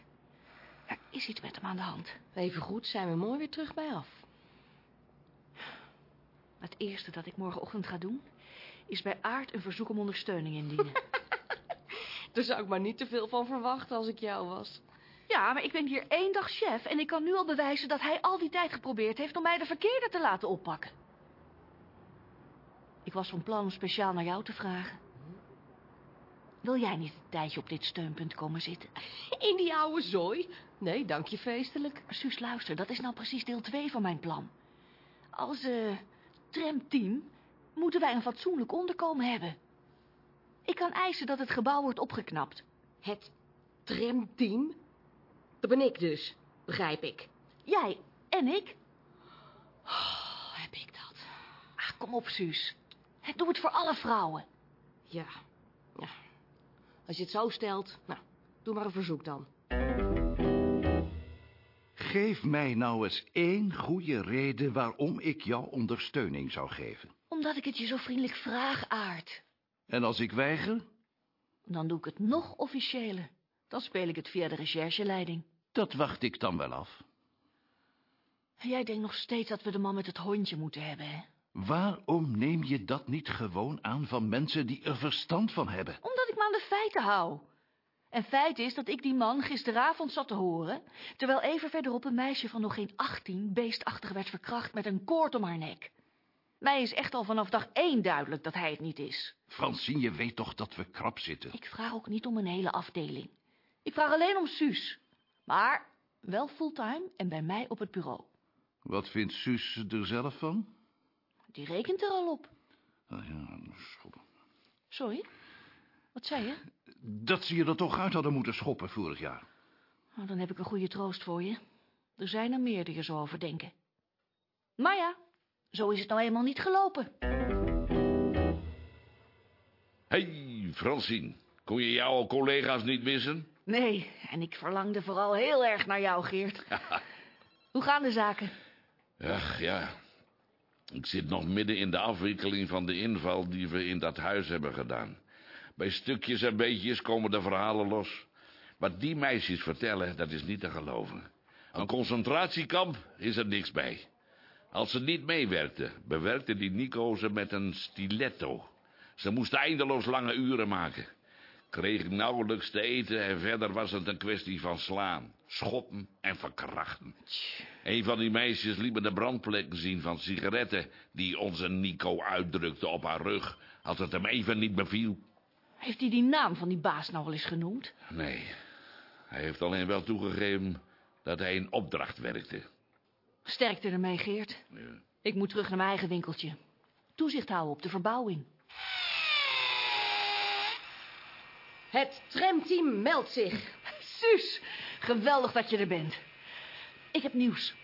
Er is iets met hem aan de hand. Even goed zijn we mooi weer terug bij af. Het eerste dat ik morgenochtend ga doen, is bij Aard een verzoek om ondersteuning indienen. Daar zou ik maar niet te veel van verwachten als ik jou was. Ja, maar ik ben hier één dag chef en ik kan nu al bewijzen dat hij al die tijd geprobeerd heeft om mij de verkeerde te laten oppakken. Ik was van plan om speciaal naar jou te vragen. Wil jij niet een tijdje op dit steunpunt komen zitten? In die oude zooi? Nee, dank je feestelijk. Suus, luister, dat is nou precies deel 2 van mijn plan. Als eh tramteam moeten wij een fatsoenlijk onderkomen hebben. Ik kan eisen dat het gebouw wordt opgeknapt. Het tramteam? Dat ben ik dus, begrijp ik. Jij en ik? Oh, heb ik dat? Ah, kom op, Suus. Doe het voor alle vrouwen. Ja. ja. Als je het zo stelt, nou, doe maar een verzoek dan. Geef mij nou eens één goede reden waarom ik jou ondersteuning zou geven. Omdat ik het je zo vriendelijk vraag, Aard. En als ik weiger? Dan doe ik het nog officiëler. Dan speel ik het via de rechercheleiding. Dat wacht ik dan wel af. Jij denkt nog steeds dat we de man met het hondje moeten hebben, hè? Waarom neem je dat niet gewoon aan van mensen die er verstand van hebben? Omdat ik me aan de feiten hou. En feit is dat ik die man gisteravond zat te horen... terwijl even verderop een meisje van nog geen 18 beestachtig werd verkracht met een koord om haar nek. Mij is echt al vanaf dag één duidelijk dat hij het niet is. Francine, je weet toch dat we krap zitten? Ik vraag ook niet om een hele afdeling. Ik vraag alleen om Suus. Maar wel fulltime en bij mij op het bureau. Wat vindt Suus er zelf van? Die rekent er al op. Ah, ja, schop. Sorry? Wat zei je? Dat ze je er toch uit hadden moeten schoppen vorig jaar. Nou, dan heb ik een goede troost voor je. Er zijn er meer die er zo over denken. Maar ja, zo is het nou eenmaal niet gelopen. Hey, Francine. Kon je jouw collega's niet missen? Nee, en ik verlangde vooral heel erg naar jou, Geert. Hoe gaan de zaken? Ach, ja. Ik zit nog midden in de afwikkeling van de inval die we in dat huis hebben gedaan. Bij stukjes en beetjes komen de verhalen los. Wat die meisjes vertellen, dat is niet te geloven. Een concentratiekamp is er niks bij. Als ze niet meewerkte, bewerkte die Nico ze met een stiletto. Ze moesten eindeloos lange uren maken. Kreeg nauwelijks te eten en verder was het een kwestie van slaan, schoppen en verkrachten. Een van die meisjes liet me de brandplekken zien van sigaretten... die onze Nico uitdrukte op haar rug, als het hem even niet beviel. Heeft hij die naam van die baas nou wel eens genoemd? Nee, hij heeft alleen wel toegegeven dat hij in opdracht werkte. Sterkte ermee, Geert. Ik moet terug naar mijn eigen winkeltje. Toezicht houden op de verbouwing. Het tramteam meldt zich. Suus, geweldig dat je er bent. Ik heb nieuws.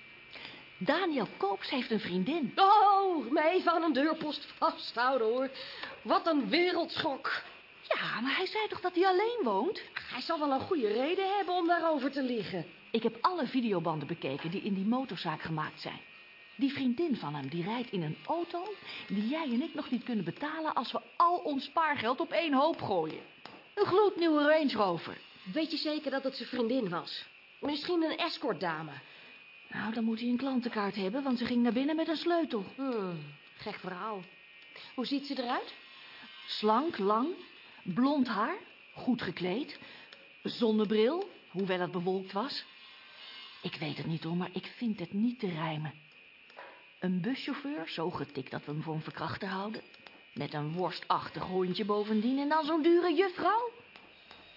Daniel Koops heeft een vriendin. Oh, mij even aan een deurpost vasthouden, hoor. Wat een wereldschok. Ja, maar hij zei toch dat hij alleen woont? Hij zal wel een goede reden hebben om daarover te liegen. Ik heb alle videobanden bekeken die in die motorzaak gemaakt zijn. Die vriendin van hem, die rijdt in een auto die jij en ik nog niet kunnen betalen als we al ons spaargeld op één hoop gooien. Een gloednieuwe Range Rover. Weet je zeker dat het zijn vriendin was? Misschien een escortdame. Nou, dan moet hij een klantenkaart hebben, want ze ging naar binnen met een sleutel. Hmm, gek verhaal. Hoe ziet ze eruit? Slank, lang, blond haar, goed gekleed, zonnebril, hoewel het bewolkt was. Ik weet het niet hoor, maar ik vind het niet te rijmen. Een buschauffeur, zo getikt dat we hem voor een verkrachter houden. Met een worstachtig hondje bovendien en dan zo'n dure juffrouw.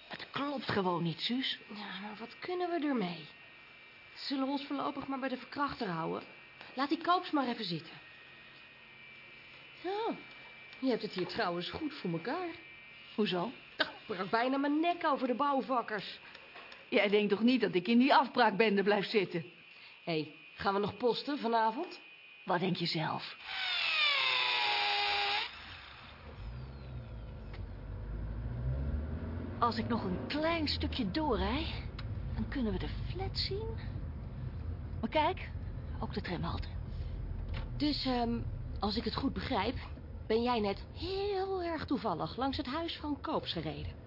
Het klopt gewoon niet, Suus. Ja, maar wat kunnen we ermee? Zullen we ons voorlopig maar bij de verkrachter houden? Laat die koops maar even zitten. Zo, je hebt het hier trouwens goed voor elkaar. Hoezo? Ik brak bijna mijn nek over de bouwvakkers. Jij denkt toch niet dat ik in die afbraakbende blijf zitten? Hé, hey, gaan we nog posten vanavond? Wat denk je zelf? als ik nog een klein stukje doorrij, dan kunnen we de flat zien. Maar kijk, ook de tramhalte. Dus, ehm, als ik het goed begrijp, ben jij net heel erg toevallig langs het huis van Koops gereden.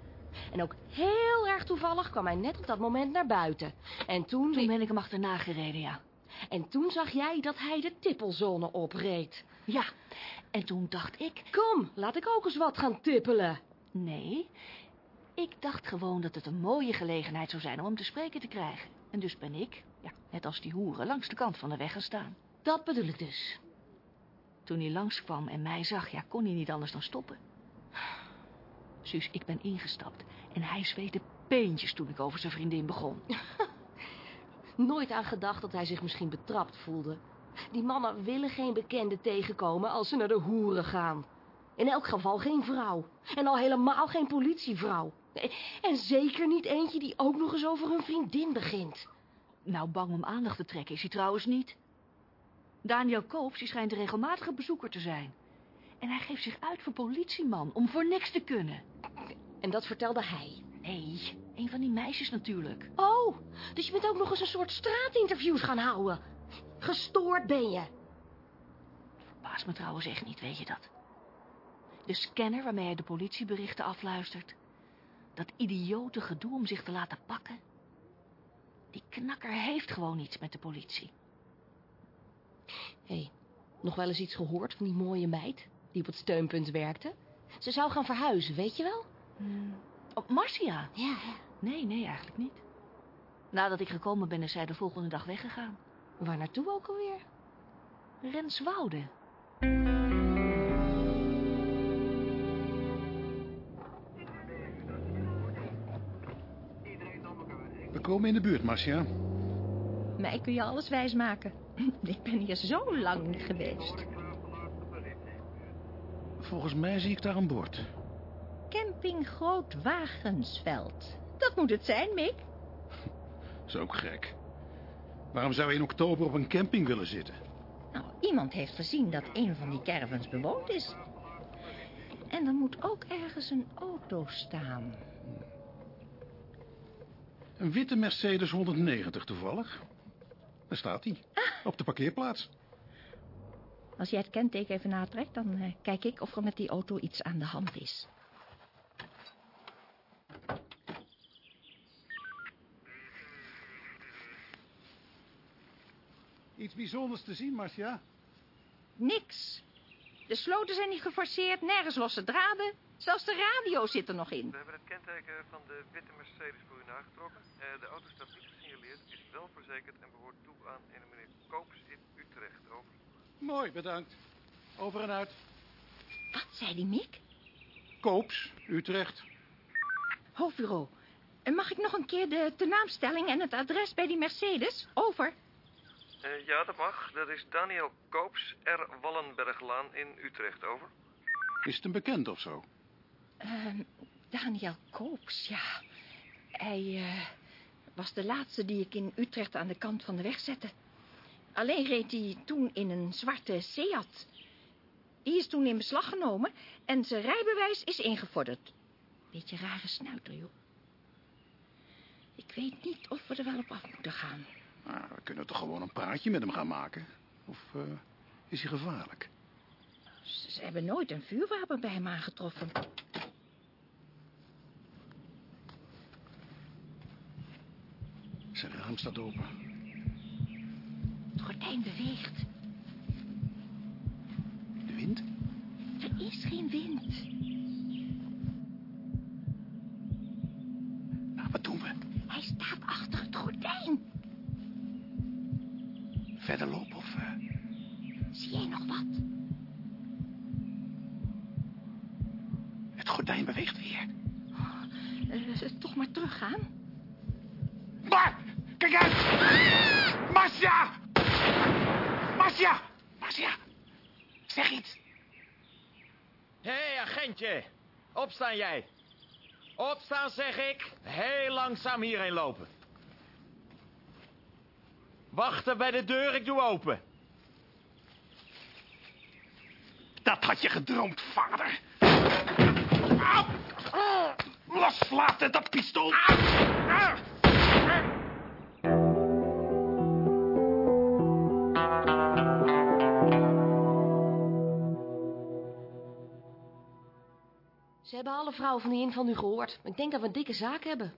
En ook heel erg toevallig kwam hij net op dat moment naar buiten. En toen... Toen ben ik hem achterna gereden, ja. En toen zag jij dat hij de tippelzone opreed. Ja, en toen dacht ik... Kom, laat ik ook eens wat gaan tippelen. Nee, ik dacht gewoon dat het een mooie gelegenheid zou zijn om hem te spreken te krijgen. En dus ben ik, ja, net als die hoeren, langs de kant van de weg gaan staan. Dat bedoel ik dus. Toen hij langskwam en mij zag, ja, kon hij niet anders dan stoppen. Suus, ik ben ingestapt en hij zweette peentjes toen ik over zijn vriendin begon. Nooit aan gedacht dat hij zich misschien betrapt voelde. Die mannen willen geen bekende tegenkomen als ze naar de hoeren gaan. In elk geval geen vrouw. En al helemaal geen politievrouw. En zeker niet eentje die ook nog eens over hun vriendin begint. Nou, bang om aandacht te trekken is hij trouwens niet. Daniel Koops die schijnt een regelmatige bezoeker te zijn. En hij geeft zich uit voor politieman, om voor niks te kunnen. En dat vertelde hij? Nee, een van die meisjes natuurlijk. Oh, dus je bent ook nog eens een soort straatinterviews gaan houden. Gestoord ben je. Verbaast me trouwens echt niet, weet je dat? De scanner waarmee hij de politieberichten afluistert. Dat idiote gedoe om zich te laten pakken. Die knakker heeft gewoon iets met de politie. Hé, hey, nog wel eens iets gehoord van die mooie meid die op het steunpunt werkte? Ze zou gaan verhuizen, weet je wel? Hmm. Op Marcia? Ja. Nee, nee, eigenlijk niet. Nadat ik gekomen ben, is zij de volgende dag weggegaan. Waar naartoe ook alweer? Renswoude. We komen in de buurt, Marcia. Mij kun je alles wijsmaken. Ik ben hier zo lang niet geweest. Volgens mij zie ik daar een bord. Camping Groot Wagensveld. Dat moet het zijn, Mick. Dat is ook gek. Waarom zou je in oktober op een camping willen zitten? Nou, iemand heeft gezien dat een van die caravans bewoond is. En er moet ook ergens een auto staan. Een witte Mercedes 190 toevallig. Daar staat hij. Op de parkeerplaats. Als jij het kenteken even natrekt, dan uh, kijk ik of er met die auto iets aan de hand is. Iets bijzonders te zien, Marcia? Niks. De sloten zijn niet geforceerd, nergens losse draden. Zelfs de radio zit er nog in. We hebben het kenteken van de witte Mercedes voor u nagetrokken. Uh, de auto staat niet gesignaleerd, is wel verzekerd en behoort toe aan een meneer Koops in Utrecht. Over. Mooi, bedankt. Over en uit. Wat zei die Mick? Koops, Utrecht. Hoofdbureau. Mag ik nog een keer de, de naamstelling en het adres bij die Mercedes? Over. Uh, ja, dat mag. Dat is Daniel Koops, R. Wallenberglaan in Utrecht. Over. Is het een bekend of zo? Uh, Daniel Koops, ja. Hij uh, was de laatste die ik in Utrecht aan de kant van de weg zette. Alleen reed hij toen in een zwarte Seat. Die is toen in beslag genomen en zijn rijbewijs is ingevorderd. Beetje rare snuiter, joh. Ik weet niet of we er wel op af moeten gaan. Nou, we kunnen toch gewoon een praatje met hem gaan maken? Of uh, is hij gevaarlijk? Ze, ze hebben nooit een vuurwapen bij hem aangetroffen. Zijn raam staat open. Gordijn beweegt. De wind? Er is geen wind. Opstaan jij. Opstaan, zeg ik. Heel langzaam hierheen lopen. Wachten bij de deur, ik doe open. Dat had je gedroomd, vader. Au! Loslaten, dat pistool! Ze hebben alle vrouwen van die inval nu gehoord. Ik denk dat we een dikke zaak hebben.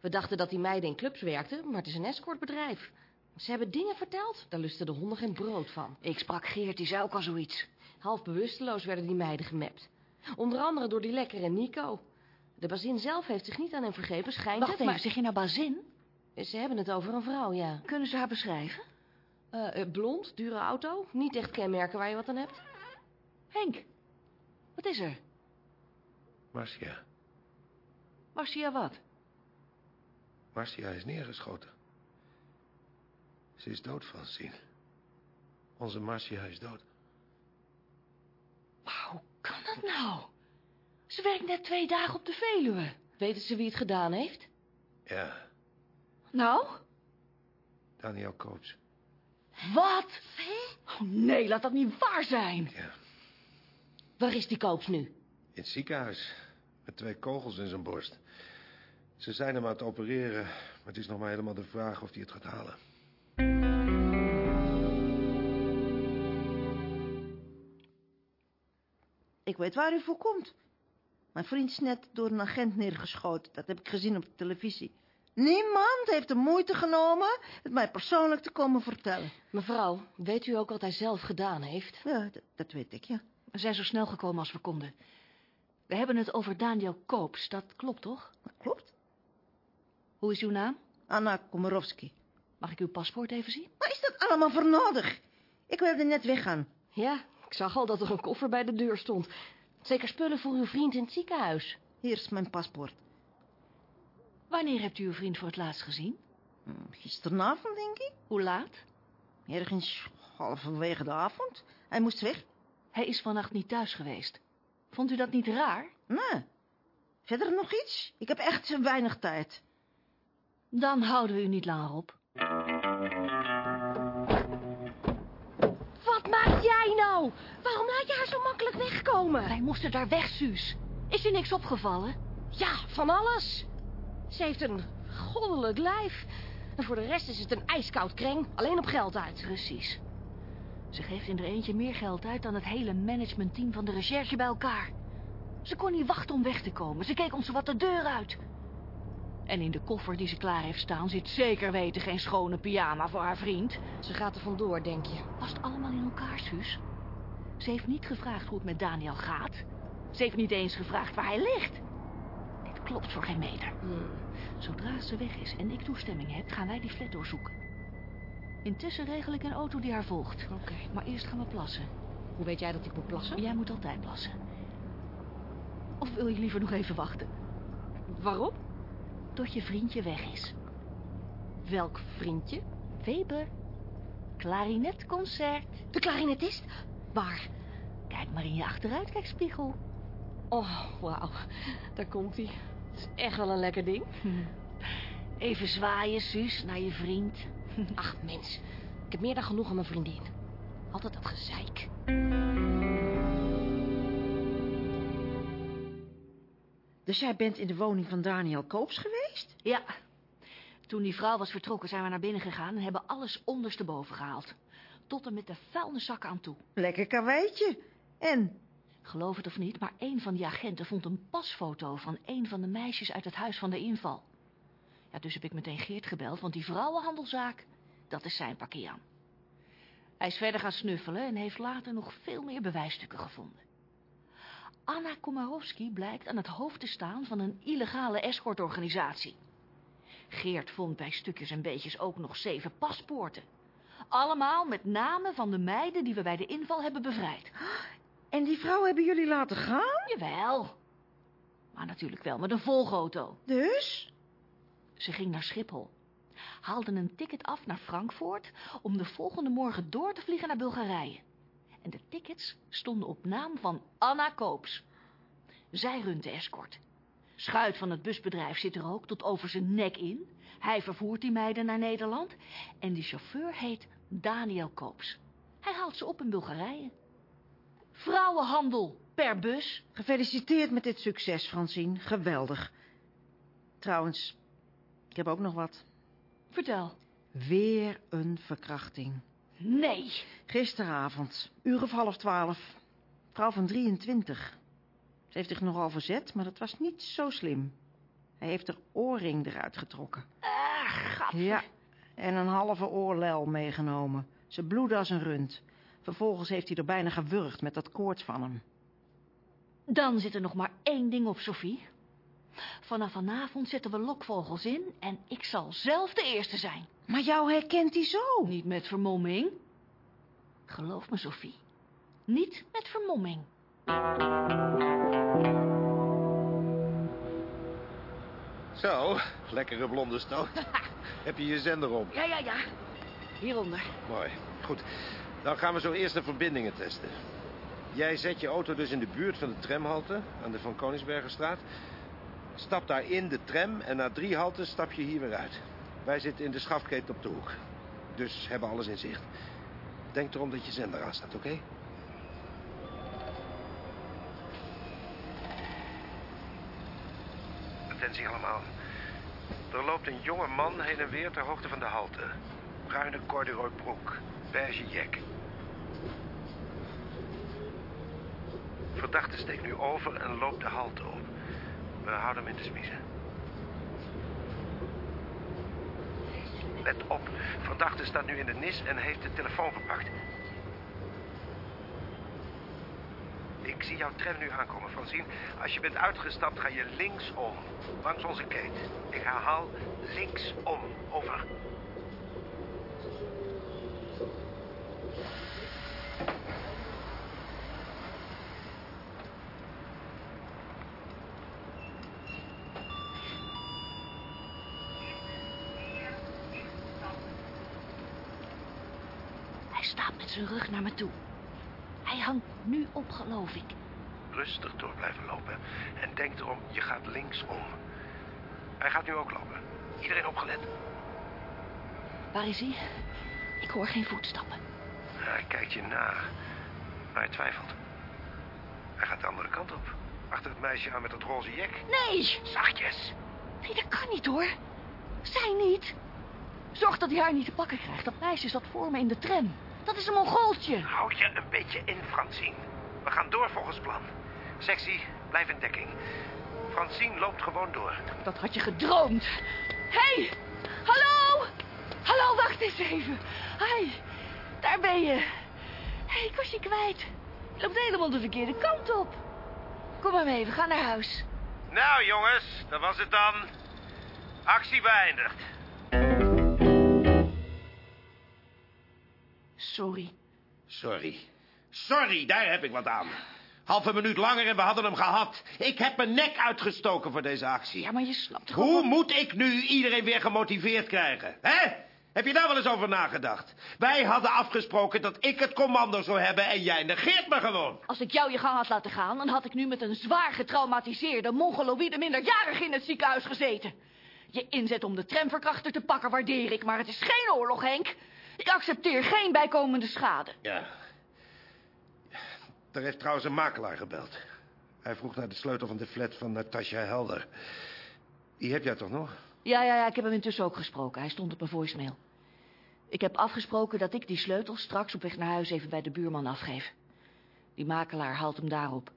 We dachten dat die meiden in clubs werkten, maar het is een escortbedrijf. Ze hebben dingen verteld, daar lusten de honden geen brood van. Ik sprak Geert, die zei ook al zoiets. Half bewusteloos werden die meiden gemapt. Onder andere door die lekkere Nico. De bazin zelf heeft zich niet aan hem vergrepen, schijnt Wacht het, even, maar... zeg je nou bazin? Ze hebben het over een vrouw, ja. Kunnen ze haar beschrijven? Eh, eh, blond, dure auto, niet echt kenmerken waar je wat aan hebt. Henk, wat is er? Marcia. Marcia wat? Marcia is neergeschoten. Ze is dood, Francine. Onze Marcia is dood. Maar hoe kan dat nou? Ze werkt net twee dagen op de Veluwe. Weten ze wie het gedaan heeft? Ja, Nou? Daniel Koops. Wat? Oh, nee, laat dat niet waar zijn. Waar is die koops nu? In het ziekenhuis. Met twee kogels in zijn borst. Ze zijn hem aan het opereren. Maar het is nog maar helemaal de vraag of hij het gaat halen. Ik weet waar u voor komt. Mijn vriend is net door een agent neergeschoten. Dat heb ik gezien op de televisie. Niemand heeft de moeite genomen het mij persoonlijk te komen vertellen. Mevrouw, weet u ook wat hij zelf gedaan heeft? Ja, dat, dat weet ik, ja. We zijn zo snel gekomen als we konden. We hebben het over Daniel Koops, dat klopt toch? Dat klopt. Hoe is uw naam? Anna Komorowski. Mag ik uw paspoort even zien? Waar is dat allemaal voor nodig? Ik wilde net weggaan. Ja, ik zag al dat er een koffer bij de deur stond. Zeker spullen voor uw vriend in het ziekenhuis. Hier is mijn paspoort. Wanneer hebt u uw vriend voor het laatst gezien? Hm, Gisteravond, denk ik. Hoe laat? Ergens halverwege de avond. Hij moest weg. Hij is vannacht niet thuis geweest. Vond u dat niet raar? Nee. Verder nog iets? Ik heb echt zo weinig tijd. Dan houden we u niet langer op. Wat maak jij nou? Waarom laat je haar zo makkelijk wegkomen? Wij moesten daar weg, Suus. Is u niks opgevallen? Ja, van alles. Ze heeft een goddelijk lijf. En voor de rest is het een ijskoud kreng, alleen op geld uit. Precies. Ze geeft in er eentje meer geld uit dan het hele managementteam van de recherche bij elkaar. Ze kon niet wachten om weg te komen. Ze keek ons wat de deur uit. En in de koffer die ze klaar heeft staan zit zeker weten geen schone pyjama voor haar vriend. Ze gaat er vandoor, denk je. Past allemaal in elkaar, Suus. Ze heeft niet gevraagd hoe het met Daniel gaat. Ze heeft niet eens gevraagd waar hij ligt. Dit klopt voor geen meter. Hmm. Zodra ze weg is en ik toestemming heb, gaan wij die flat doorzoeken. Intussen regel ik een auto die haar volgt. Oké. Maar eerst gaan we plassen. Hoe weet jij dat ik moet plassen? Jij moet altijd plassen. Of wil je liever nog even wachten? Waarom? Tot je vriendje weg is. Welk vriendje? Weber. Klarinetconcert. De klarinetist? Waar? Kijk maar in je achteruitkijkspiegel. Oh, wauw. Daar komt hij. Het is echt wel een lekker ding. Even zwaaien, Suus, naar je vriend. Ach, mens. Ik heb meer dan genoeg aan mijn vriendin. Altijd dat gezeik. Dus jij bent in de woning van Daniel Koops geweest? Ja. Toen die vrouw was vertrokken zijn we naar binnen gegaan... en hebben alles ondersteboven gehaald. Tot en met de vuilniszakken aan toe. Lekker karweitje. En? Geloof het of niet, maar een van die agenten vond een pasfoto... van een van de meisjes uit het huis van de inval. Ja, dus heb ik meteen Geert gebeld, want die vrouwenhandelzaak... dat is zijn pakje aan. Hij is verder gaan snuffelen en heeft later nog veel meer bewijsstukken gevonden. Anna Komarowski blijkt aan het hoofd te staan van een illegale escortorganisatie. Geert vond bij stukjes en beetjes ook nog zeven paspoorten. Allemaal met namen van de meiden die we bij de inval hebben bevrijd. En die vrouw hebben jullie laten gaan? Jawel. Maar natuurlijk wel met een volgauto. Dus? Ze ging naar Schiphol. Haalde een ticket af naar Frankfurt om de volgende morgen door te vliegen naar Bulgarije. En de tickets stonden op naam van Anna Koops. Zij runt de escort. Schuit van het busbedrijf zit er ook tot over zijn nek in. Hij vervoert die meiden naar Nederland. En die chauffeur heet Daniel Koops. Hij haalt ze op in Bulgarije. Vrouwenhandel. per bus. Gefeliciteerd met dit succes, Francine. Geweldig. Trouwens, ik heb ook nog wat. Vertel. Weer een verkrachting. Nee. Gisteravond, uur of half twaalf. Vrouw van 23. Ze heeft zich nogal verzet, maar dat was niet zo slim. Hij heeft er oorring eruit getrokken. Ah, gadver. Ja, en een halve oorlel meegenomen. Ze bloedde als een rund. Vervolgens heeft hij er bijna gewurgd met dat koorts van hem. Dan zit er nog maar één ding op, Sophie. Vanaf vanavond zetten we lokvogels in en ik zal zelf de eerste zijn. Maar jou herkent hij zo. Niet met vermomming. Geloof me, Sophie. Niet met vermomming. Zo, lekkere blonde stoot. Heb je je zender om? Ja, ja, ja. Hieronder. Mooi. Goed. Dan gaan we zo eerst de verbindingen testen. Jij zet je auto dus in de buurt van de tramhalte aan de Van Koningsbergenstraat. Stap daar in de tram en na drie haltes stap je hier weer uit. Wij zitten in de schafketen op de hoek. Dus hebben alles in zicht. Denk erom dat je zender aanstaat, oké? Attentie allemaal. Er loopt een jonge man heen en weer ter hoogte van de halte. Bruine corduroy broek, beige jack. Verdachte steekt nu over en loopt de halte op. We houden hem in de smiezen. Let op, verdachte staat nu in de nis en heeft de telefoon gepakt. Ik zie jouw tram nu aankomen, Francine. Als je bent uitgestapt, ga je linksom. Langs onze keet. Ik herhaal linksom. Over. Hij staat met Hij hangt nu op, geloof ik. Rustig door blijven lopen. En denk erom, je gaat linksom. Hij gaat nu ook lopen. Iedereen opgelet. Waar is hij? Ik hoor geen voetstappen. Hij kijkt je na. Maar hij twijfelt. Hij gaat de andere kant op. Achter het meisje aan met dat roze jek. Nee! Zachtjes. Nee, dat kan niet hoor. Zij niet. Zorg dat hij haar niet te pakken krijgt. Dat meisje zat voor me in de tram. Dat is een mongooltje. Houd je een beetje in, Francine. We gaan door volgens plan. Sexy, blijf in dekking. Francine loopt gewoon door. Dat had je gedroomd. Hé! Hey, hallo! Hallo, wacht eens even. Hé, daar ben je. Hé, ik was je kwijt. Je loopt helemaal de verkeerde kant op. Kom maar mee, we gaan naar huis. Nou, jongens, dat was het dan. Actie beëindigd. Sorry. Sorry. Sorry, daar heb ik wat aan. Half een minuut langer en we hadden hem gehad. Ik heb mijn nek uitgestoken voor deze actie. Ja, maar je snapt Hoe gewoon... moet ik nu iedereen weer gemotiveerd krijgen? Hè? Heb je daar wel eens over nagedacht? Wij hadden afgesproken dat ik het commando zou hebben en jij negeert me gewoon. Als ik jou je gang had laten gaan, dan had ik nu met een zwaar getraumatiseerde mongoloïde minderjarige in het ziekenhuis gezeten. Je inzet om de tramverkrachter te pakken waardeer ik, maar het is geen oorlog, Henk. Ik accepteer geen bijkomende schade. Ja. Er heeft trouwens een makelaar gebeld. Hij vroeg naar de sleutel van de flat van Natasja Helder. Die heb jij toch nog? Ja, ja, ja, ik heb hem intussen ook gesproken. Hij stond op mijn voicemail. Ik heb afgesproken dat ik die sleutel straks op weg naar huis even bij de buurman afgeef. Die makelaar haalt hem daarop.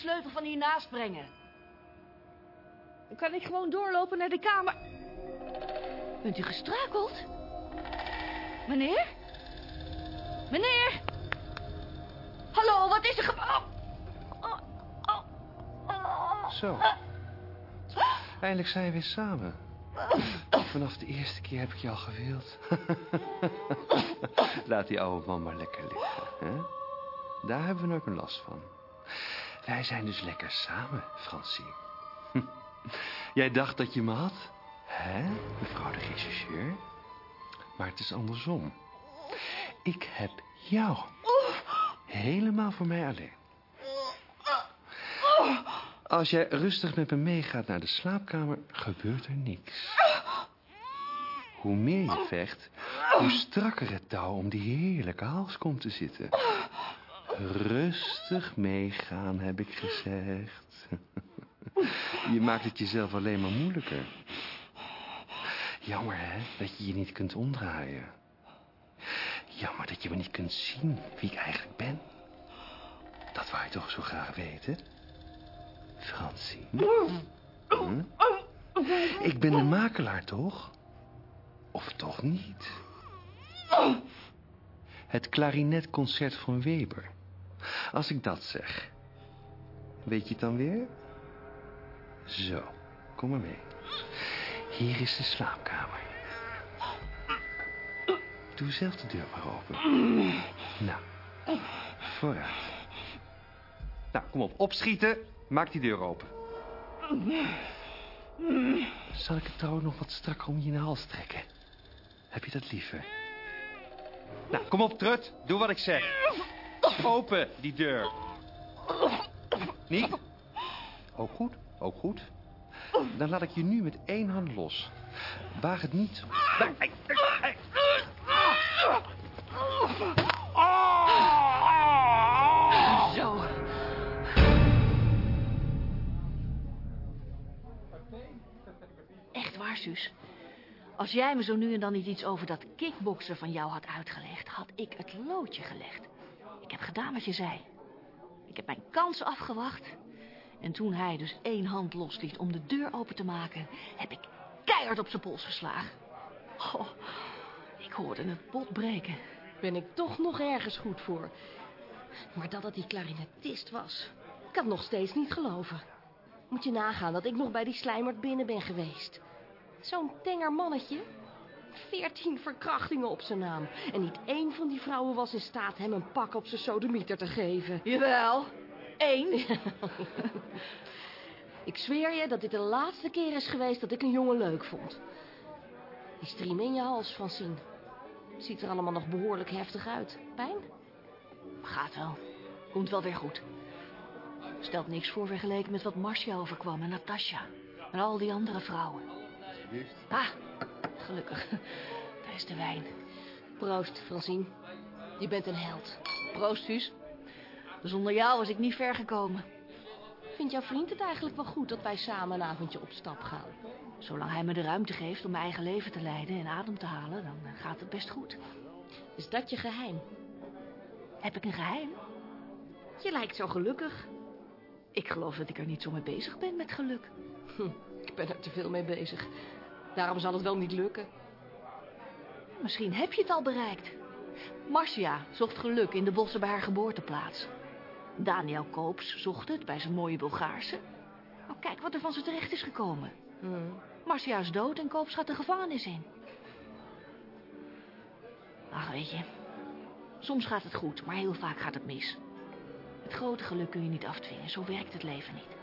Sleutel van hiernaast brengen. Dan kan ik gewoon doorlopen naar de kamer. Bent u gestruikeld? Meneer? Meneer? Hallo, wat is er gebeurd? Zo. Eindelijk zijn we weer samen. Vanaf de eerste keer heb ik je al gewild. Laat die oude man maar lekker liggen. Hè? Daar hebben we ook een last van. Wij zijn dus lekker samen, Francine. Jij dacht dat je me had? Hè, mevrouw de rechercheur? Maar het is andersom. Ik heb jou. Helemaal voor mij alleen. Als jij rustig met me meegaat naar de slaapkamer, gebeurt er niks. Hoe meer je vecht, hoe strakker het touw om die heerlijke hals komt te zitten. Rustig meegaan, heb ik gezegd. Je maakt het jezelf alleen maar moeilijker. Jammer, hè, dat je je niet kunt omdraaien. Jammer dat je me niet kunt zien wie ik eigenlijk ben. Dat wou je toch zo graag weten? Francine? Hm? Ik ben een makelaar, toch? Of toch niet? Het klarinetconcert van Weber. Als ik dat zeg, weet je het dan weer? Zo, kom maar mee. Hier is de slaapkamer. Doe zelf de deur maar open. Nou, vooruit. Nou, kom op, opschieten. Maak die deur open. Zal ik het trouwens nog wat strakker om je in de hals trekken? Heb je dat liever? Nou, kom op, Trut. Doe wat ik zeg. Open die deur. Niet? Ook goed, ook goed. Dan laat ik je nu met één hand los. Waag het niet. Zo. Echt waar, Suus. Als jij me zo nu en dan niet iets over dat kickboksen van jou had uitgelegd... had ik het loodje gelegd. Ik heb gedaan wat je zei. Ik heb mijn kans afgewacht. En toen hij dus één hand losliet om de deur open te maken... heb ik keihard op zijn pols geslagen. Oh, ik hoorde het bot breken. Ben ik toch nog ergens goed voor. Maar dat het die klarinetist was, kan nog steeds niet geloven. Moet je nagaan dat ik nog bij die slijmert binnen ben geweest. Zo'n tenger mannetje. Veertien verkrachtingen op zijn naam. En niet één van die vrouwen was in staat hem een pak op zijn sodemieter te geven. Jawel, één. ik zweer je dat dit de laatste keer is geweest dat ik een jongen leuk vond. Die striem in je hals, Francine. Ziet er allemaal nog behoorlijk heftig uit. Pijn? Gaat wel. Komt wel weer goed. Stelt niks voor vergeleken met wat Marcia overkwam en Natasja. En al die andere vrouwen. Ah, gelukkig. Daar is de wijn. Proost, Francine. Je bent een held. Proost, Suus. Zonder jou was ik niet ver gekomen. Vindt jouw vriend het eigenlijk wel goed dat wij samen een avondje op stap gaan? Zolang hij me de ruimte geeft om mijn eigen leven te leiden en adem te halen, dan eh, gaat het best goed. Is dat je geheim? Heb ik een geheim? Je lijkt zo gelukkig. Ik geloof dat ik er niet zo mee bezig ben met geluk. Hm, ik ben er te veel mee bezig. Daarom zal het wel niet lukken. Misschien heb je het al bereikt. Marcia zocht geluk in de bossen bij haar geboorteplaats. Daniel Koops zocht het bij zijn mooie Bulgaarse. Nou, kijk wat er van ze terecht is gekomen. Hmm. Marcia is dood en Koops gaat de gevangenis in. Ach, weet je. Soms gaat het goed, maar heel vaak gaat het mis. Het grote geluk kun je niet afdwingen. Zo werkt het leven niet.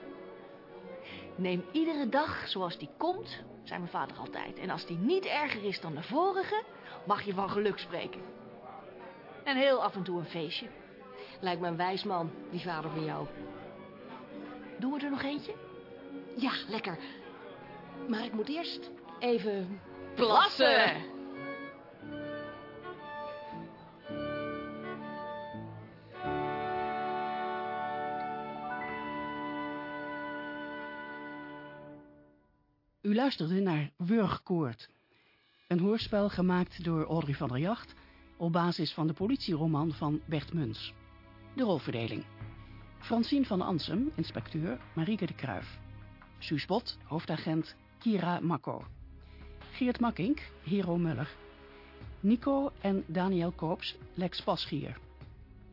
Neem iedere dag zoals die komt, zei mijn vader altijd. En als die niet erger is dan de vorige, mag je van geluk spreken. En heel af en toe een feestje. Lijkt me een wijs man, die vader van jou. Doen we er nog eentje? Ja, lekker. Maar ik moet eerst even... Plassen! Luisterde naar Wurgkoord. Een hoorspel gemaakt door Audrey van der Jacht... op basis van de politieroman van Bert Muns. De rolverdeling. Francine van Ansem, inspecteur, Marieke de Kruif. Suus Bot, hoofdagent, Kira Makko. Geert Makkink, Hero Muller. Nico en Daniel Koops, Lex Paschier.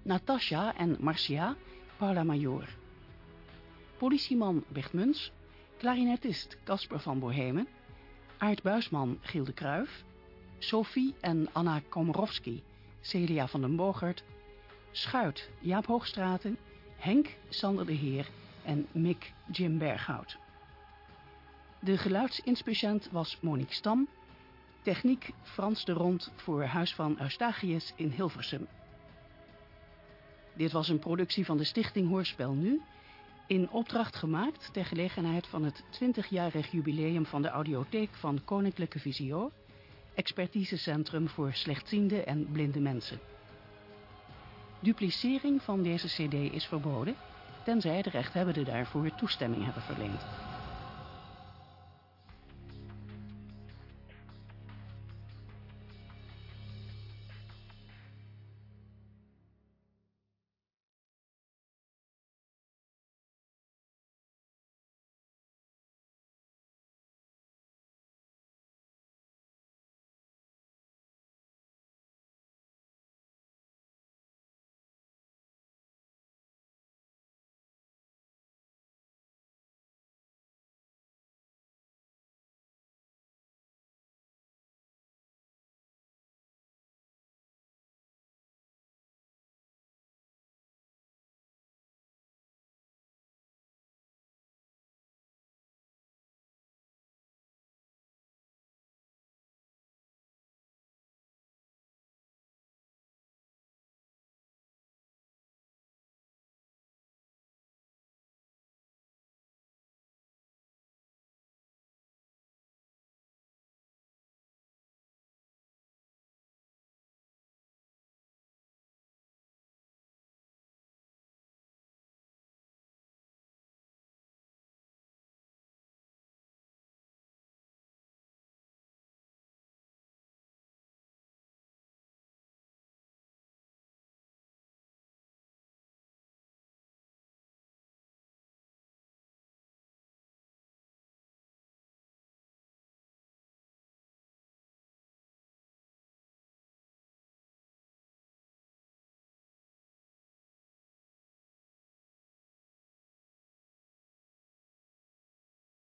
Natasja en Marcia, Paula Major. Politieman Bert Muns, klarinetist Casper van Bohemen, Aart Buisman Giel de Kruif, Sophie en Anna Komorowski, Celia van den Bogert, Schuit Jaap Hoogstraten, Henk Sander de Heer en Mick Jim Berghout. De geluidsinspeciënt was Monique Stam, Techniek Frans de Rond voor Huis van Eustachius in Hilversum. Dit was een productie van de Stichting Hoorspel Nu... in opdracht gemaakt ter gelegenheid van het 20-jarig jubileum van de audiotheek van Koninklijke Visio... expertisecentrum voor slechtziende en blinde mensen. Duplicering van deze cd is verboden... tenzij de rechthebbenden daarvoor toestemming hebben verleend.